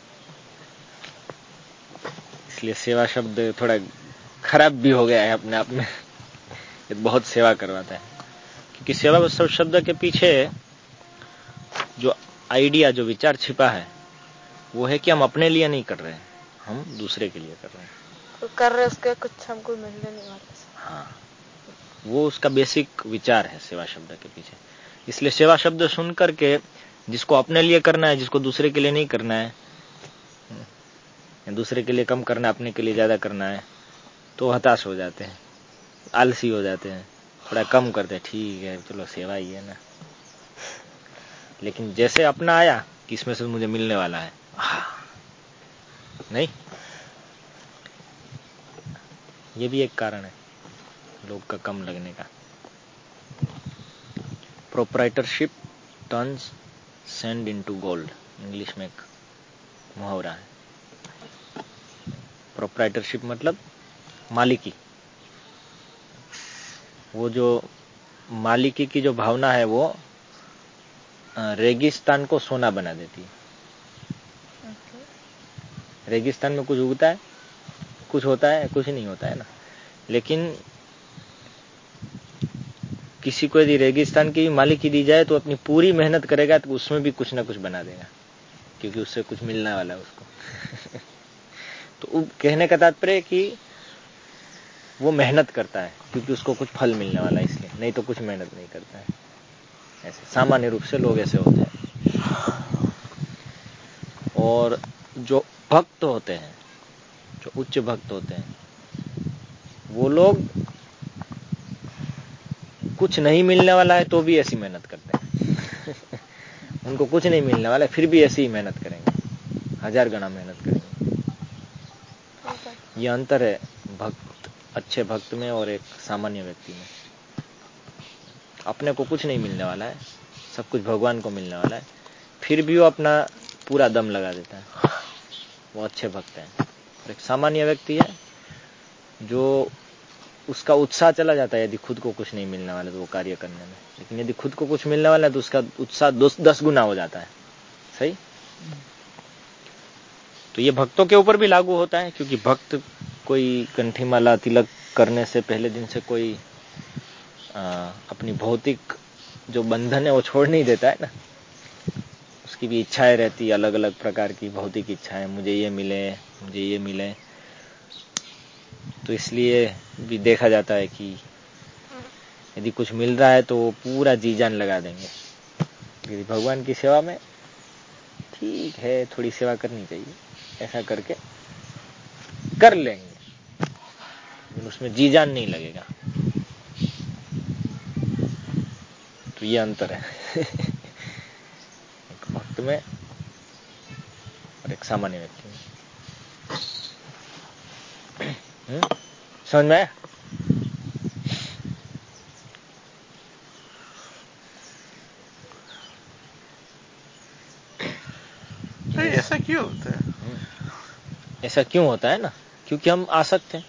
इसलिए सेवा शब्द थोड़ा खराब भी हो गया है अपने आप में। ये बहुत सेवा करवाता है। क्योंकि सेवा शब्द के पीछे जो आइडिया जो विचार छिपा है वो है कि हम अपने लिए नहीं कर रहे हैं हम दूसरे के लिए कर रहे हैं। तो कर रहे उसके कुछ हमको मिलने नहीं वाला। हाँ वो उसका बेसिक विचार है सेवा शब्द के पीछे। इसलिए सेवा शब्द सुन करके जिसको अपने लिए करना है, जिसको दूसरे के लिए नहीं करना है, दूसरे के लिए कम करना अपने के लिए ज़्यादा करना है तो हताश हो जाते हैं, आलसी हो जाते हैं, थोड़ा कम करते हैं ठीक है, चलो सेवा ही है ना। लेकिन जैसे अपना आया कि इसमें से मुझे मिलने वाला है नहीं। ये भी एक कारण है, लोग का कम लगने का। Proprietorship turns sand into gold English में एक मुहावरा है। प्रोपराइटरशिप मतलब मालिकी। वो जो मालिकी की जो भावना है वो रेगिस्तान को सोना बना देती है। रेगिस्तान में कुछ उगता है कुछ होता है कुछ नहीं होता है ना। लेकिन किसी को यदि रेगिस्तान की मालिकी दी जाए तो अपनी पूरी मेहनत करेगा तो उसमें भी कुछ ना कुछ बना देगा, क्योंकि उससे कुछ मिलने वाला है उसको। तो कहने का तात्पर्य कि वो मेहनत करता है, क्योंकि उसको कुछ फल मिलने वाला है इसलिए, नहीं तो कुछ मेहनत नहीं करता है। ऐसे, सामान्य रूप से लोग ऐसे होते हैं। और जो भक्त होते हैं, जो उच्च भक्त होते हैं, वो लोग कुछ नहीं मिलने वाला है तो भी ऐसी मेहनत करते हैं। उनको कुछ नहीं मिलने वाला है फिर भी ऐसी ही मेहनत करेंगे। हज़ार गणा मेहनत करेंगे। ये अंतर है भक्त अच्छे भक्त में और एक सामान्य व्यक्ति में। अपने को कुछ नहीं मिलने वाला है सब कुछ भगवान को मिलने वाला है फिर भी वो अपना पूरा दम लगा देता है। वो अच्छे भक्त हैं। और एक सामान्य व्यक्ति है जो उसका उत्साह चला जाता है यदि खुद को कुछ नहीं मिलने वाला तो वो कार्य करने में। लेकिन यदि खुद को कुछ मिलने वाला है तो उसका उत्साह दस गुना हो जाता है। सही? तो ये भक्तों के ऊपर भी लागू होता है क्योंकि भक्त कोई कंठी माला तिलक करने से पहले दिन से कोई आ, अपनी भौतिक जो बंधन है वो छोड़ नहीं देता है ना। उसकी भी इच्छाएँ रहती अलग अलग प्रकार की भौतिक इच्छाएँ। मुझे ये मिले मुझे ये मिले। तो इसलिए भी देखा जाता है कि यदि कुछ मिल रहा है तो वो पूरा जी जान लगा देंगे। यदि भगवान की सेवा में ठीक है, थोड़ी सेवा करनी चाहिए, ऐसा करके कर लेंगे। लेकिन उसमें जी जान नहीं लगेगा। तो ये अंतर है। एक भक्त में और एक सामान्य व्यक्ति में। समझ में ऐसा क्यों होता है ऐसा क्यों होता है ना क्योंकि हम आसक्त हैं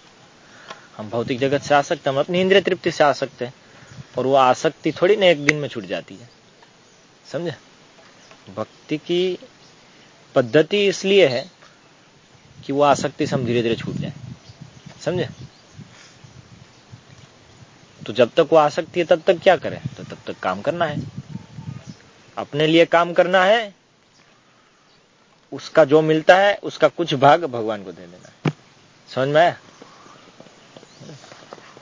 हम भौतिक जगत से आसक्त हैं हम अपनी इंद्रिय तृप्ति से आसक्त हैं और वो आसक्ति थोड़ी ना एक दिन में छूट जाती है समझे भक्ति की पद्धति इसलिए है कि वो आसक्ति से हम धीरे धीरे छूट जाए समझे? तो जब तक वो आसक्ति है, तब तक क्या करें? तो तब तक काम करना है। अपने लिए काम करना है, उसका जो मिलता है, उसका कुछ भाग भगवान को दे देना है। समझ में आया?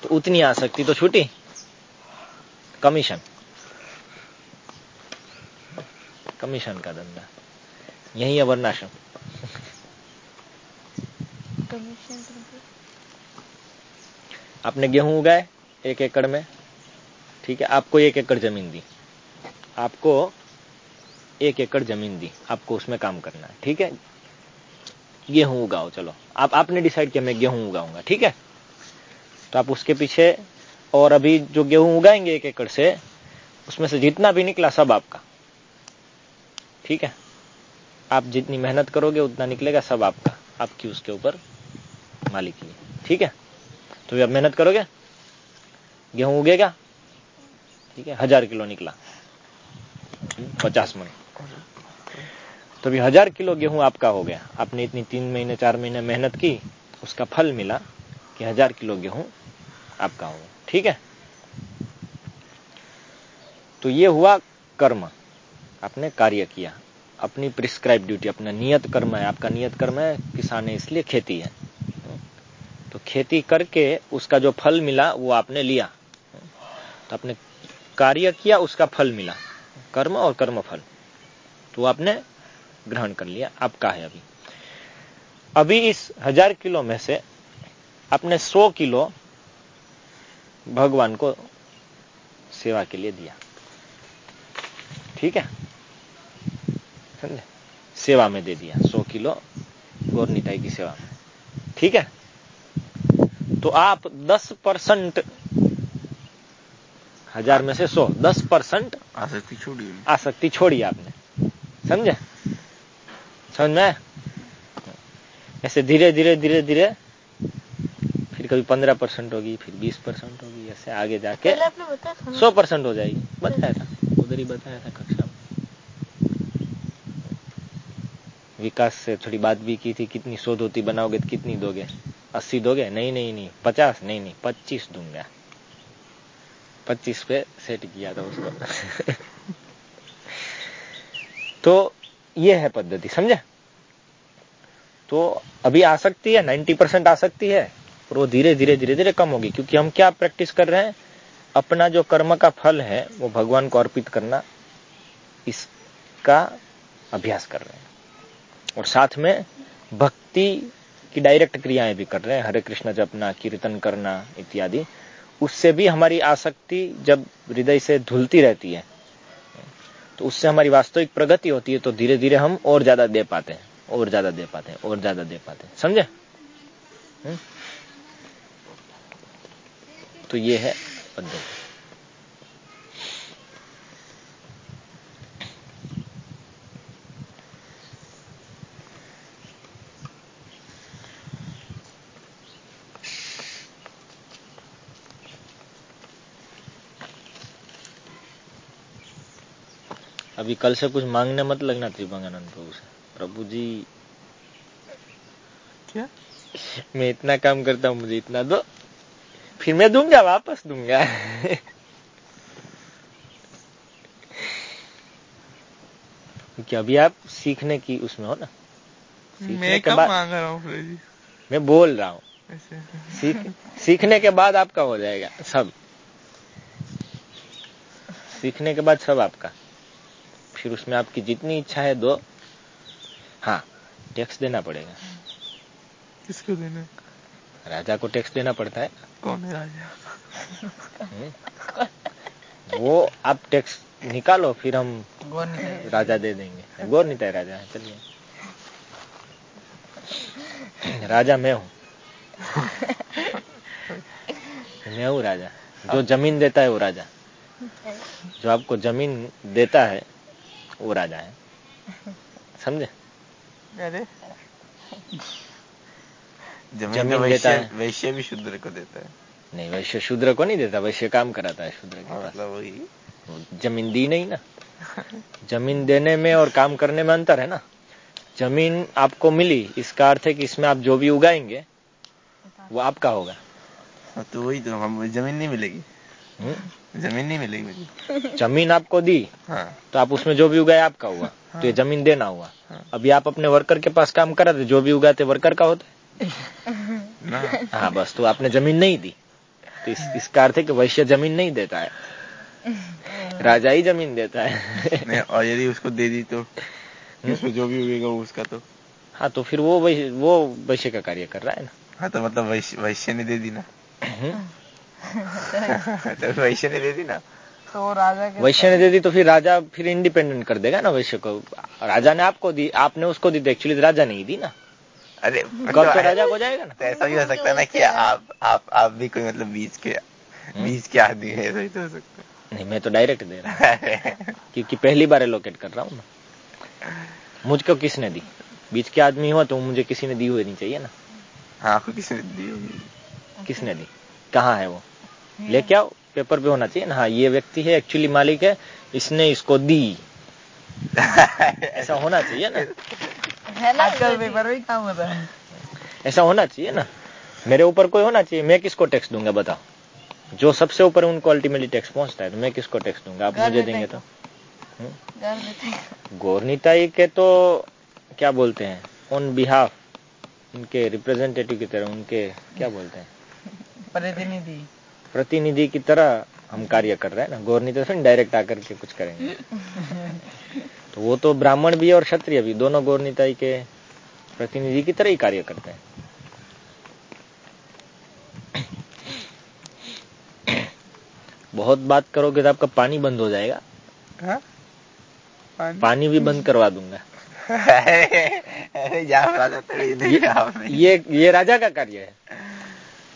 तो उतनी आसक्ति तो छूटी। कमीशन। कमीशन का धंधा। यही है वर्णाश्रम। कमीशन आपने गेहूँ उगाए एक एकड़ में, ठीक है, आपको एक एकड़ ज़मीन दी, आपको एक एकड़ ज़मीन दी, आपको उसमें काम करना है, ठीक है, गेहूँ उगाओ, चलो, आप, आपने डिसाइड किया मैं गेहूँ उगाऊँगा, ठीक है तो आप उसके पीछे और अभी जो गेहूँ उगाएँगे एक एकड़ से, उसमें से जितना भी निकला सब आपका, ठीक है, आप जितनी मेहनत करोगे उतना निकलेगा सब आपका, आपकी उसके ऊपर मालिकी है, ठीक है। तो भी आप मेहनत करोगे? गेहूँ उगेगा ठीक है, हज़ार किलो निकला। पचास मन। तो अभी हज़ार किलो गेहूँ आपका हो गया। आपने इतनी तीन महीने, चार महीने मेहनत की, उसका फल मिला कि हज़ार किलो गेहूँ आपका हो ठीक है? तो ये हुआ कर्म। आपने कार्य किया। अपनी प्रिस्क्राइब ड्यूटी अपना नियत कर्म है। आपका नियत कर्म है, किसान है, इसलिए खेती है। खेती करके उसका जो फल मिला, वो आपने लिया। तो आपने कार्य किया, उसका फल मिला। कर्म और कर्म फल तो आपने ग्रहण कर लिया। आपका है अभी। अभी इस हज़ार किलो में से आपने सौ किलो भगवान को सेवा के लिए दिया। ठीक है? समझे? सेवा में दे दिया। सौ किलो गौर निताई की सेवा में। ठीक है? तो आप दस परसेंट हज़ार में से सौ दस परसेंट आसक्ति छोड़ी आसक्ति छोड़ी आपने। समझे? समझ में ऐसे धीरे धीरे धीरे धीरे फिर कभी पंद्रह परसेंट होगी फिर बीस परसेंट होगी ऐसे आगे जाके पहले आपने बताया था ना। सौ परसेंट हो जाएगी। बताया था। उधर ही बताया था कक्षा में। विकास से थोड़ी बात भी की थी कितनी सौ होती बनाओगे तो कितनी दोगे? अस्सी दोगे? नहीं नहीं नहीं। पचास? नहीं नहीं। पच्चीस दूँगा। पच्चीस पे सेट किया था उसको। तो ये है पद्धति, समझे? तो अभी आ सकती है नाइन्टी परसेंट आ सकती है और वो धीरे धीरे धीरे धीरे कम होगी, क्योंकि हम क्या प्रैक्टिस कर रहे हैं? अपना जो कर्म का फल है, वो भगवान को अर्पित करना, इसका अभ्यास कर रहे हैं। और साथ में भक्ति की डायरेक्ट क्रियाएँ भी कर रहे हैं। हरे कृष्ण जपना कीर्तन करना इत्यादि, उससे भी हमारी आसक्ति जब हृदय से धुलती रहती है तो उससे हमारी वास्तविक प्रगति होती है तो धीरे धीरे हम और ज़्यादा दे पाते हैं, और ज़्यादा दे पाते हैं, और ज़्यादा दे पाते हैं। समझे? हम्म? तो ये है पद्धति। अभी कल से कुछ मांगने मत लगना त्रिभंगानंद प्रभु से। प्रभु जी क्या? मैं इतना काम करता हूँ मुझे इतना दो। फिर मैं दूँगा वापस दूँगा। क्योंकि अभी आप सीखने की उसमें हो ना। मैं कब मांग रहा हूँ जी मैं बोल रहा हूँ। सीख सीखने के बाद आपका हो जाएगा सब। सीखने के बाद सब आपका। फिर उसमें आपकी जितनी इच्छा है दो। हाँ टैक्स देना पड़ेगा। किसको देना राजा को टैक्स देना पड़ता है। कौन है राजा? हम्म। वो आप टैक्स निकालो फिर हम गौर नहीं करें राजा दे देंगे। गौर नहीं राजा है चलिए। राजा मैं हूँ। मैं हूँ राजा। जो ज़मीन देता है वो राजा। जो आपको ज़मीन देता है वो राजा है समझे? अरे। ज़मीन ज़मीन देता वैश्य है। वैश्य भी शूद्र को देता है। नहीं वैश्य शूद्र को नहीं देता वैश्य काम कराता है शूद्र के हाँ, पास। मतलब वही। ज़मीन दी नहीं ना। ज़मीन देने में और काम करने में अंतर है ना। ज़मीन आपको मिली इसका अर्थ है कि इसमें आप जो भी उगाएँगे वो आपका होगा। हाँ, तो वही तो हम ज़मीन नहीं मिलेगी। हम्म? ज़मीन नहीं मिलेगी मुझे। ज़मीन आपको दी हाँ। तो आप उसमें जो भी उगाए आपका हुआ हाँ। तो ये ज़मीन देना हुआ। हाँ। अभी आप अपने वर्कर के पास काम कराते जो भी उगाते वर्कर का होता ना। है हाँ बस तो आपने ज़मीन नहीं दी। तो इस, इसका अर्थ है कि वैश्य ज़मीन नहीं देता है। राजा ही ज़मीन देता है। नहीं और यदि उसको दे दी तो उसमें जो भी उगेगा उसका तो। हाँ तो फिर वो वैश्य वो वैश्य का कार्य कर रहा है ना। हाँ तो मतलब वैश्य वैश्य ने दे दी ना। हम्म? तो वैश्य ने दे दी ना। तो वो राजा के वैश्य ने दे दी तो फिर राजा फिर इंडिपेंडेंट कर देगा ना वैश्य को। राजा ने आपको दी आपने उसको दी तो एक्चुअली राजा नहीं दी ना। अरे तो राजा को जाएगा ना। तो ऐसा भी हो सकता है ना कि आप आप आप भी कोई मतलब बीच के बीच के आदमी है ऐसा ही तो हो सकता नहीं मैं तो डायरेक्ट दे रहा हूँ। है क्योंकि पहली बार एलोकेट कर रहा हूँ ना। मुझको किसने दी? बीच के आदमी हुआ तो मुझे किसी ने दी हुई नहीं चाहिए ना। हाँ आपको किसी ने दी होगी। किसने दी? कहाँ है वो? लेके आओ पेपर पे होना चाहिए ना? हाँ ये व्यक्ति है एक्चुअली मालिक है इसने इसको दी। ऐसा होना चाहिए ना? है ना आजकल पेपर में काम होता है। ऐसा होना चाहिए ना? मेरे ऊपर कोई होना चाहिए? मैं किसको टैक्स दूँगा बताओ? जो सबसे ऊपर उनको अल्टीमेटली टैक्स पहुँचता है तो मैं किसको टैक्स दूँगा? आप मुझे देंगे तो। घर गौरनीताई के तो क्या बोलते हैं? ऑन बिहाफ उनके रिप्रेजेंटेटिव की तरह उनके क्या बोलते हैं? प्रतिनिधि। प्रतिनिधि की तरह हम कार्य कर रहे हैं ना। गौरनीता फिर डायरेक्ट आकर के कुछ करेंगे। तो वो तो ब्राह्मण भी और क्षत्रिय भी दोनों गौरनीताई के प्रतिनिधि की तरह ही कार्य करते हैं। बहुत बात करोगे तो आपका पानी बंद हो जाएगा। हाँ? पानी? पानी भी बंद करवा दूँगा। अरे ये ये राजा का कार्य है।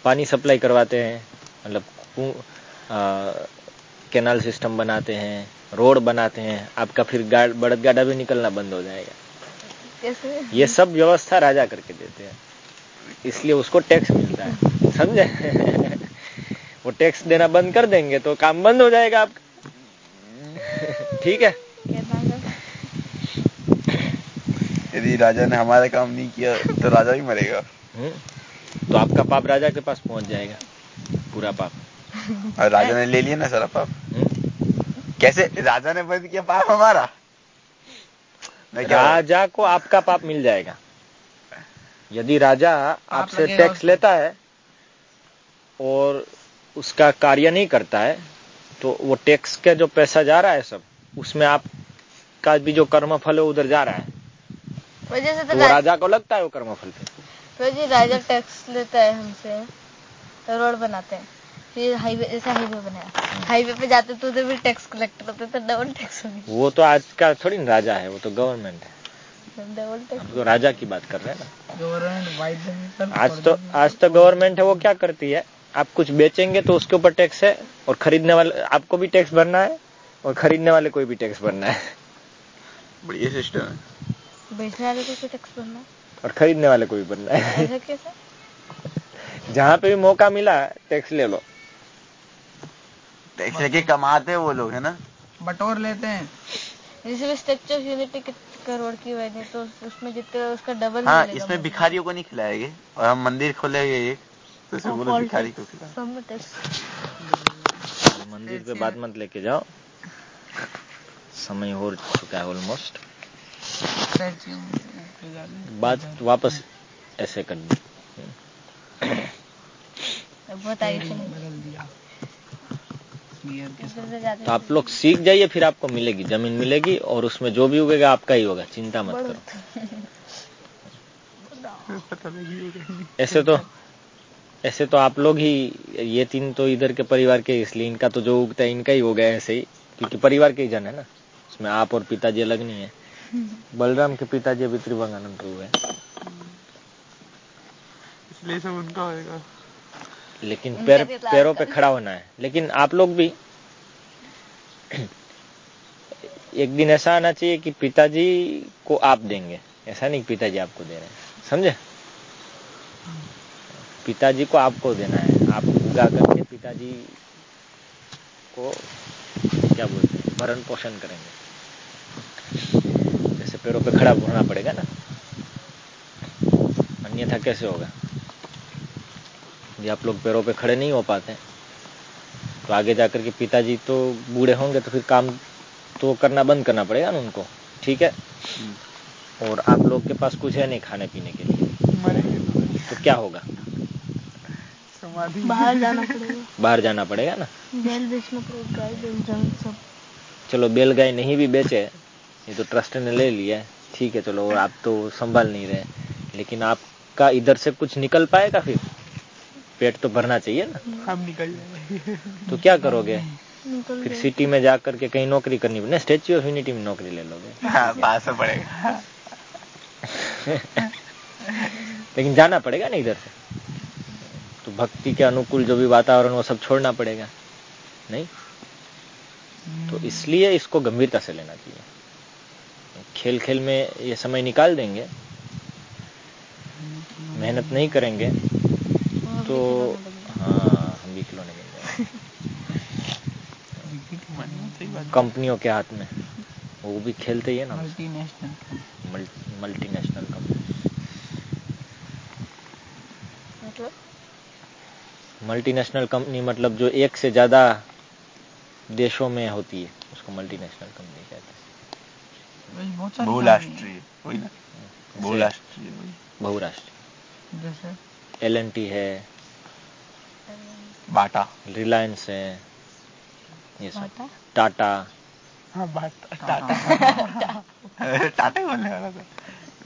पानी सप्लाई करवाते हैं मतलब कैनाल सिस्टम बनाते हैं रोड बनाते हैं आपका फिर गाड़ बड़द गाड़ा भी निकलना बंद हो जाएगा। कैसे? ये सब व्यवस्था राजा करके देते हैं। इसलिए उसको टैक्स मिलता है समझे? वो टैक्स देना बंद कर देंगे तो काम बंद हो जाएगा आपका। ठीक है? है? यदि राजा ने हमारा काम नहीं किया तो राजा भी मरेगा। हम्म? तो आपका पाप राजा के पास पहुँच जाएगा पूरा पाप। और राजा ने ले लिया ना सारा पाप? हम्म? कैसे? राजा ने बंद किया पाप हमारा? राजा को आपका पाप मिल जाएगा। यदि राजा आपसे टैक्स लेता है और उसका कार्य नहीं करता है तो वो टैक्स का जो पैसा जा रहा है सब उसमें आपका भी जो कर्मफल है उधर जा रहा है। वजह से तो तो वो राजा को लगता है वो कर्मफल पे। तो जी राजा टैक्स लेता है हमसे तो रोड बनाते हैं। फिर हाईवे ऐसा हाईवे बनाया। हाईवे पे जाते तो उधर भी टैक्स कलेक्ट करते तो डबल टैक्स हो वो तो आज का थोड़ी ना राजा है वो तो गवर्नमेंट है। तो राजा की बात कर रहे हैं ना। गवर्नमेंट आज तो आज तो गवर्नमेंट है वो क्या करती है? आप कुछ बेचेंगे तो उसके ऊपर टैक्स है और खरीदने वाले आपको भी टैक्स भरना है और खरीदने वाले कोई भी टैक्स भरना है। बढ़िया सिस्टम है। बेचने वाले को टैक्स भरना और खरीदने वाले को भी बनना है। कैसे? जहाँ पे भी मौका मिला टैक्स ले लो। टैक्स लेके कमाते हैं वो लोग है ना? बटोर लेते हैं। जैसे भी स्टेच्यू ऑफ़ यूनिटी कितने करोड़ की बनी तो उसमें जितने उसका डबल हाँ इसमें भिखारियों को नहीं खिलाएँगे और हम मंदिर खोलेंगे एक तो इसमें बोलो भिखारी को मंदिर पे बात मत लेके जाओ। समय हो चुका है ऑलमोस्ट बात वापस ऐसे कर दी बहुत आगे चले बदल दिया। बियर के इधर से जाते तो आप लोग सीख जाइए फिर आपको मिलेगी ज़मीन मिलेगी और उसमें जो भी उगेगा आपका ही होगा चिंता मत करो। ऐसे तो ऐसे तो आप लोग ही ये तीन तो इधर के परिवार के इसलिए इनका तो जो उगता है इनका ही हो गया ऐसे ही क्योंकि परिवार के ही जन है ना। उसमें आप और पिताजी अलग नहीं है। बलराम के पिताजी अभी त्रिभंगानंद प्रभु है। इसलिए सब उनका होएगा। लेकिन पैर पैरों पे खड़ा होना है। लेकिन आप लोग भी एक दिन ऐसा आना चाहिए कि पिताजी को आप देंगे। ऐसा नहीं पिताजी आपको दे रहे हैं। समझे? पिताजी को आपको देना है। आप उगा करके पिताजी को क्या बोलते हैं? भरण पोषण करेंगे। पैरों पे खड़ा होना पड़ेगा ना। अन्यथा कैसे होगा? यदि आप लोग पैरों पे खड़े नहीं हो पाते तो आगे जाकर के पिताजी तो बूढ़े होंगे तो फिर काम तो करना बंद करना पड़ेगा ना उनको। ठीक है? और आप लोग के पास कुछ है नहीं खाने पीने के लिए। तो क्या होगा? बाहर जाना पड़ेगा। बाहर जाना पड़ेगा ना? बैल बेचना पड़ेगा गाय बैल सब। चलो बैलगाय नहीं भी बेचे। ये तो ट्रस्ट ने ले लिया है। ठीक है चलो और आप तो संभाल नहीं रहे। लेकिन आपका इधर से कुछ निकल पाएगा फिर? पेट तो भरना चाहिए ना। हम निकल जाएँगे। तो क्या करोगे? फिर सिटी में जा करके कहीं नौकरी करनी पड़े स्टेच्यू ऑफ़ यूनिटी में नौकरी ले लोगे। हाँ पास पड़ेगा। लेकिन जाना पड़ेगा ना इधर से। तो भक्ति के अनुकूल जो भी वातावरण वो सब छोड़ना पड़ेगा। नहीं? तो इसलिए इसको गंभीरता से लेना चाहिए। खेल खेल में ये समय निकाल देंगे। मेहनत नहीं करेंगे तो। हाँ हम भी खिलौने मिल जाएँगे कंपनियों के हाथ में। वो भी खेलते ही है ना। Multinational multinational company. मतलब? मल्टीनेशनल कंपनी मतलब जो एक से ज़्यादा देशों में होती है उसको मल्टीनेशनल कंपनी कहते हैं। बहुराष्ट्रीय वही ना जैसे बहुराष्ट्रीय बहुराष्ट्रीय जैसे एल है बाटा रिलायंस है ये सब टाटा हाँ बाटा टाटा टाटा बोलने वाला था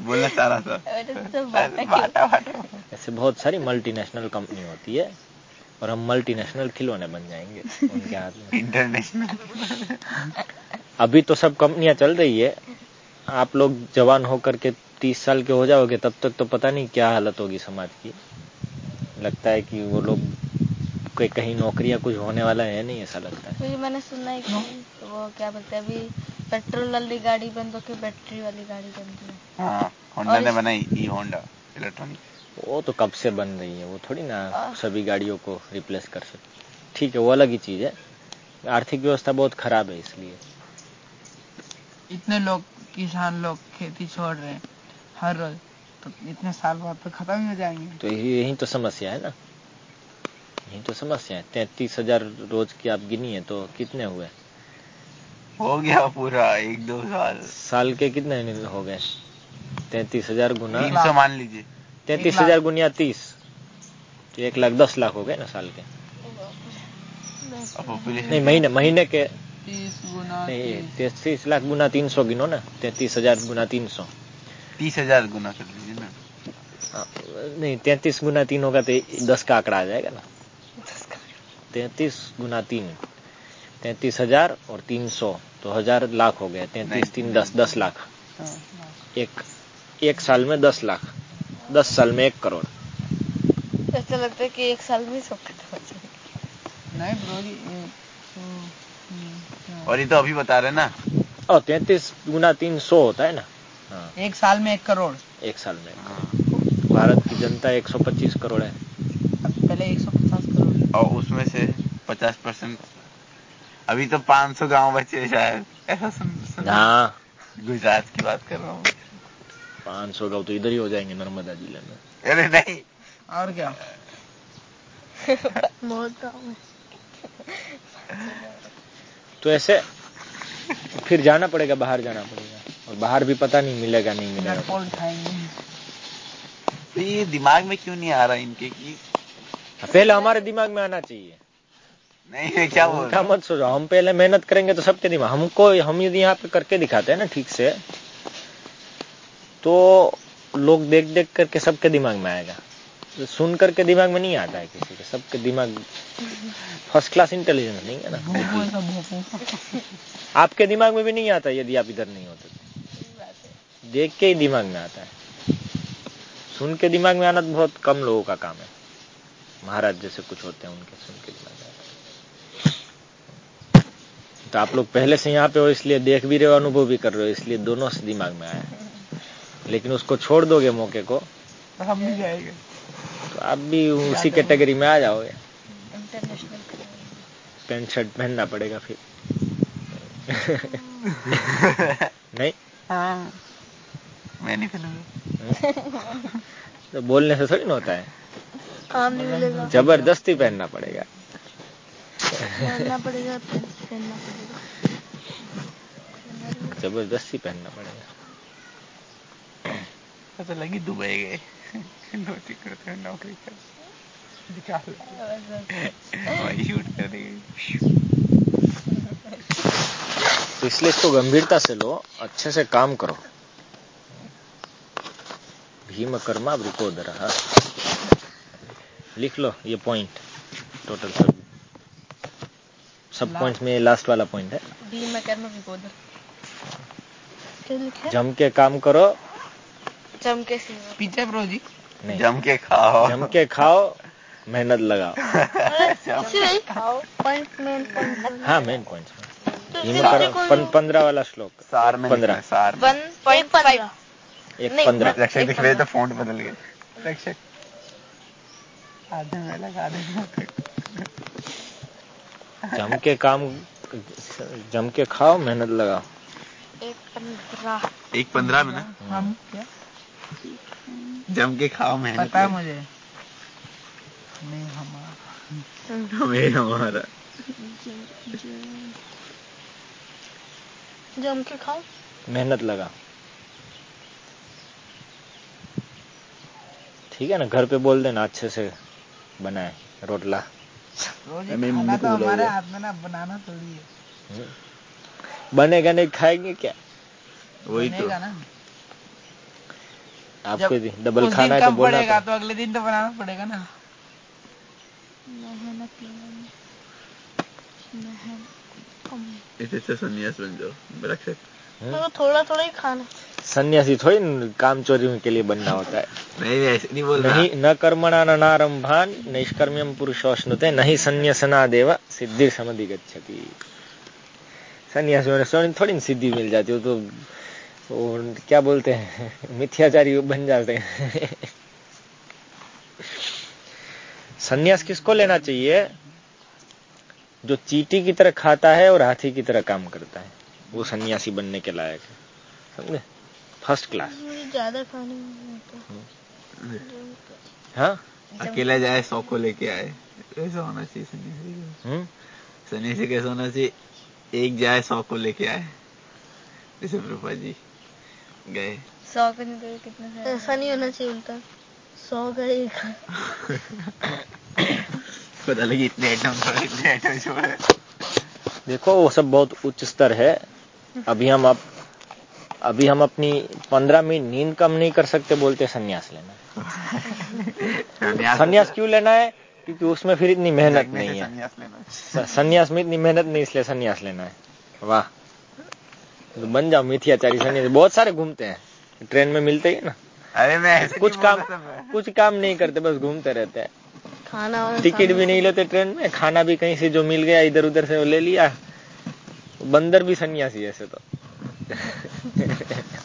बोलना चाह रहा था तो बाटा बाटा बाटा ऐसे बहुत सारी मल्टीनेशनल कंपनी होती है। और हम मल्टीनेशनल खिलौने बन जाएँगे उनके हाथ में। इंटरनेशनल अभी तो सब कंपनियाँ चल रही है। आप लोग जवान होकर के तीस साल के हो जाओगे तब तक तो पता नहीं क्या हालत होगी समाज की। लगता है कि वो लोग कोई कहीं नौकरियाँ कुछ होने वाला है नहीं ऐसा लगता है। क्योंकि मैंने सुना है कि वो क्या बोलते हैं अभी पेट्रोल वाली गाड़ी बंद होकर बैटरी वाली गाड़ी बन है हाँ होंडा ने बनाई ई होंडा इलेक्ट्रॉनिक वो तो कब से बन रही है वो थोड़ी ना सभी गाड़ियों को रिप्लेस कर सकती। ठीक है वो अलग ही चीज़ है। आर्थिक व्यवस्था बहुत खराब है इसलिए। इतने लोग किसान लोग खेती छोड़ रहे हैं हर रोज तो इतने साल बाद तो खत्म ही हो जाएँगे। तो यही यही तो समस्या है ना। यही तो समस्या है। तैतीस हज़ार रोज की आप गिनी है तो कितने हुए? हो गया पूरा एक दो साल। साल के कितने हो गए? तैतीस हज़ार गुना। मान लीजिए। तैतीस हज़ार गुनिया तीस तो एक लाख दस लाख हो गए ना साल के। नहीं महीने महीने के नहीं तीस। तैतीस लाख गुना तीन सौ गिनो ना तैतीस हज़ार गुना तीन सौ। तीस हज़ार गुना कर लीजिए ना। नहीं तैतीस गुना तीन होगा तो दस का आंकड़ा आ जाएगा ना। तैतीस गुना तीन तैतीस हज़ार और तीन सौ तो हज़ार लाख हो गया तैतीस तीन दस दस लाख। हाँ, एक एक साल में दस लाख। दस साल में एक करोड़। ऐसा लगता है कि एक साल में सब खत्म हो जाएगा। नहीं ब्रो जी तीन, चार। और ये तो अभी बता रहे ना। और तैतीस गुना तीन सौ होता है ना। हाँ। एक साल में एक करोड़। एक साल में। हाँ, भारत की जनता 125 करोड़ है। पहले एक सौ पचास करोड़। और उसमें से पचास परसेंट अभी तो पाँच सौ गाँव बचे शायद। ऐसा सुन, सुन। हाँ। गुजरात की बात कर रहा हूँ। पाँच सौ गाँव तो इधर ही हो जाएँगे नर्मदा ज़िले में। अरे नहीं। और क्या? तो ऐसे फिर जाना पड़ेगा बाहर जाना पड़ेगा। और बाहर भी पता नहीं मिलेगा नहीं मिलेगा। तो ये दिमाग में क्यों नहीं आ रहा इनके कि पहले हमारे दिमाग में आना चाहिए। नहीं क्या बोल? रहा मत सोचो हम पहले मेहनत करेंगे तो सबके दिमाग हमको हम यदि यहाँ पे करके दिखाते हैं ना ठीक से तो लोग देख देख करके सबके दिमाग में आएगा। सुन करके दिमाग में नहीं आता है किसी के, सबके दिमाग फ़र्स्ट क्लास इंटेलिजेंस नहीं है ना? आपके दिमाग में भी नहीं आता यदि आप इधर नहीं होते तो। देख के ही दिमाग में आता है। सुन के दिमाग में आना तो बहुत कम लोगों का काम है। महाराज जैसे कुछ होते हैं उनके सुन के दिमाग में आता है। तो आप लोग पहले से यहाँ पे हो, इसलिए देख भी रहे हो, अनुभव भी कर रहे हो, इसलिए दोनों से दिमाग में आया है। लेकिन उसको छोड़ दोगे मौके को तो हम भी जाएँगे। तो आप भी उसी कैटेगरी में आ जाओगे। इंटरनेशनल पैंट शर्ट पहनना पड़ेगा फिर। नहीं? हाँ। मैं नहीं खेलूँगा तो बोलने से थोड़ी ना होता है। काम नहीं मिलेगा। ज़बरदस्ती पहनना पड़ेगा। पहनना पड़ेगा पहनना पड़ेगा। ज़बरदस्ती पहनना पड़ेगा। पता लगी दुबई गए नौकरी करते हैं नौकरी कर। निकाल वही शूट कर तो इसलिए इसको गंभीरता से लो अच्छे से काम करो। भीम कर्मा वृकोदर लिख लो ये पॉइंट टोटल सब। सब पॉइंट्स में लास्ट वाला पॉइंट है। भीम कर्म विकोदर जम के काम करो सिंह पीछे ब्रो जी? नहीं। जम के खाओ। जम के खाओ मेहनत लगाओ। खाओ पॉइंट मेन पॉइंट हाँ मेन पॉइंट तो कर्म कोई- पन, पंद्रह वाला श्लोक। सार में पंद्रह। सार वन पॉइंट फाइव एक पंद्रह। रक्षक दिख रहे तो फ़ोन बदल गए। रक्षक। आधे में लगा आधे में जम के काम जम के खाओ मेहनत लगाओ। एक पंद्रह। एक पंद्रह में ना? हम क्या? जम के खाओ मेहनत पता है मुझे। नहीं हमारा। हमें हमारा। जम के खाओ। मेहनत लगा। ठीक है ना घर पे बोल देना अच्छे से बनाए रोटला। खाना तो हमारे हाथ में ना बनाना थोड़ी है। बनेगा नहीं खाएँगे क्या? वही तो। ना। आपको जब डबल खाना है तो बोलना पड़ेगा तो। तो अगले दिन तो बनाना पड़ेगा ना। इसे से संन्यास बन जाओ रक्षक हम्म। तो थोड़ा थोड़ा ही खाना। सन्यासी थोड़ी काम चोरी के लिए बनना होता है। नहीं नहीं ऐसे नहीं बोल रहा। नहीं न कर्मणा न नारंभान नैष्कर्म्यम पुरुषोष्णुते नहीं सन्यासना देव सिद्धि समधि गच्छति सन्यासी होने से थोड़ी न सिद्धि मिल जाती हो तो वो क्या बोलते हैं? मिथ्याचारी बन जाते हैं। संन्यास किसको लेना चाहिए? जो चीटी की तरह खाता है और हाथी की तरह काम करता है। वो सन्यासी बनने के लायक है। समझे? फ़र्स्ट क्लास ज़्यादा खाने हाँ? अकेला जाए सौ को लेके आए। ऐसा होना चाहिए सन्यासी हम्म? सन्यासी कैसा होना चाहिए? एक जाए सौ को लेके आए। जैसे प्रभा जी। गए। सौ के नहीं तो कितने से? आए? ऐसा नहीं होना चाहिए उल्टा सौ का एक। पता लगी इतने आइटम छोड़े इतने आइटम छोड़े देखो वो सब बहुत उच्च स्तर है। अभी हम आप अभी हम अपनी पंद्रह मिनट नींद कम नहीं कर सकते बोलते संन्यास लेना है। संन्यास क्यों लेना है? क्योंकि उसमें फिर इतनी मेहनत नहीं है। संन्यास लेना स- संन्यास में इतनी मेहनत नहीं इसलिए संन्यास लेना है। वाह। तो बन जाओ मिथियाचारी संन्यास बहुत सारे घूमते हैं। ट्रेन में मिलते ही ना। अरे मैं कुछ काम। कुछ काम नहीं करते बस घूमते रहते हैं। खाना टिकट भी नहीं लेते ट्रेन में। खाना भी कहीं से जो मिल गया इधर उधर से वो ले लिया। बंदर भी सन्यासी ऐसे तो।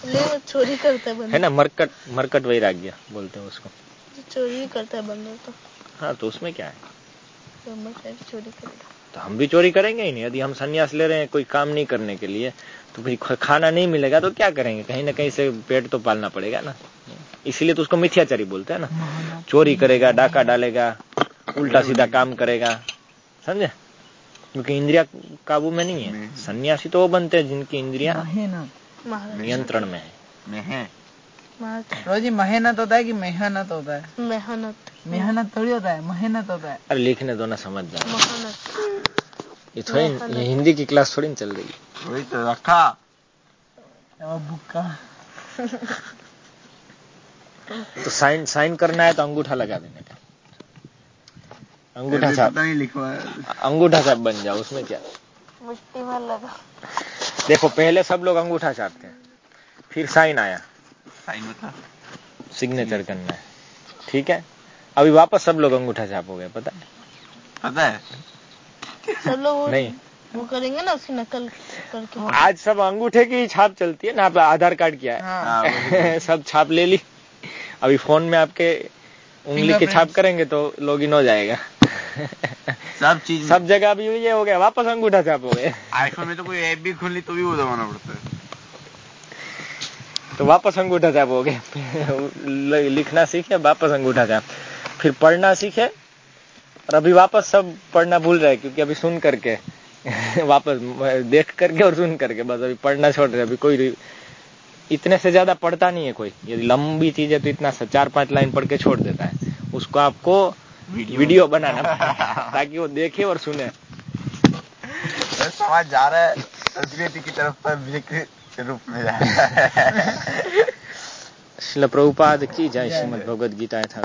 ले चोरी करता है है ना मरकट मरकट वैराग्य बोलते हैं उसको। चोरी करता है बंदर तो। हाँ तो उसमें क्या है? शायद चोरी करता तो हम भी चोरी करेंगे ही नहीं। यदि हम संन्यास ले रहे हैं कोई काम नहीं करने के लिए तो फिर खाना नहीं मिलेगा तो क्या करेंगे? कहीं ना कहीं से पेट तो पालना पड़ेगा ना। इसीलिए तो उसको मिथ्याचारी बोलते हैं ना। चोरी करेगा डाका डालेगा उल्टा सीधा काम करेगा। समझे? क्योंकि इंद्रिया काबू में नहीं है। सन्यासी तो वो बनते हैं जिनकी इंद्रिया नियंत्रण में है। मैं है महाराज रोजी मेहनत होता है कि मेहनत होता है? मेहनत मेहनत थोड़ी होता है मेहनत होता है अरे लिखने दो ना समझ जाओ। ये थोड़ी ये हिंदी की क्लास थोड़ी ना चल रही। है वही तो रखा। बुक्का। तो साइन साइन करना है तो अंगूठा लगा देने। का अंगूठा नहीं लिखवा अंगूठा छाप बन जाओ उसमें क्या? मुट्ठी में लगा। देखो पहले सब लोग अंगूठा छापते हैं। फिर साइन आया। साइन बता सिग्नेचर करना है। ठीक है? अभी वापस सब लोग अंगूठा छाप हो गए पता है? पता है? सब लोग नहीं। वो करेंगे ना उसकी नकल करके। आज सब अंगूठे की छाप चलती है ना आप आधार कार्ड क्या है हाँ हाँ, सब छाप ले ली। अभी फ़ोन में आपके उंगली की छाप करेंगे तो लॉगिन हो जाएगा। सब चीज़ सब जगह अभी ये हो गया वापस अंगूठा छाप हो गए आईफोन में तो कोई ऐप भी खोली तो भी वो दबाना पड़ता है। तो वापस अंगूठा छाप हो गए लिखना सीखे वापस अंगूठा छाप। फिर पढ़ना सीखे और अभी वापस सब पढ़ना भूल रहे क्योंकि अभी सुन करके वापस देख करके और सुन करके बस अभी पढ़ना छोड़ रहे अभी कोई इतने से ज़्यादा पढ़ता नहीं है कोई। यदि लंबी चीज़ है तो इतना सा चार पाँच लाइन पढ़ के छोड़ देता है। उसको आपको वीडियो। वीडियो बनाना ताकि वो देखे और सुने। तो समाज जा रहा है संस्कृति की तरफ़ पर विकृत रूप में जा रहा है। शिल प्रभुपाद की जय श्रीमद भगवद गीता यथा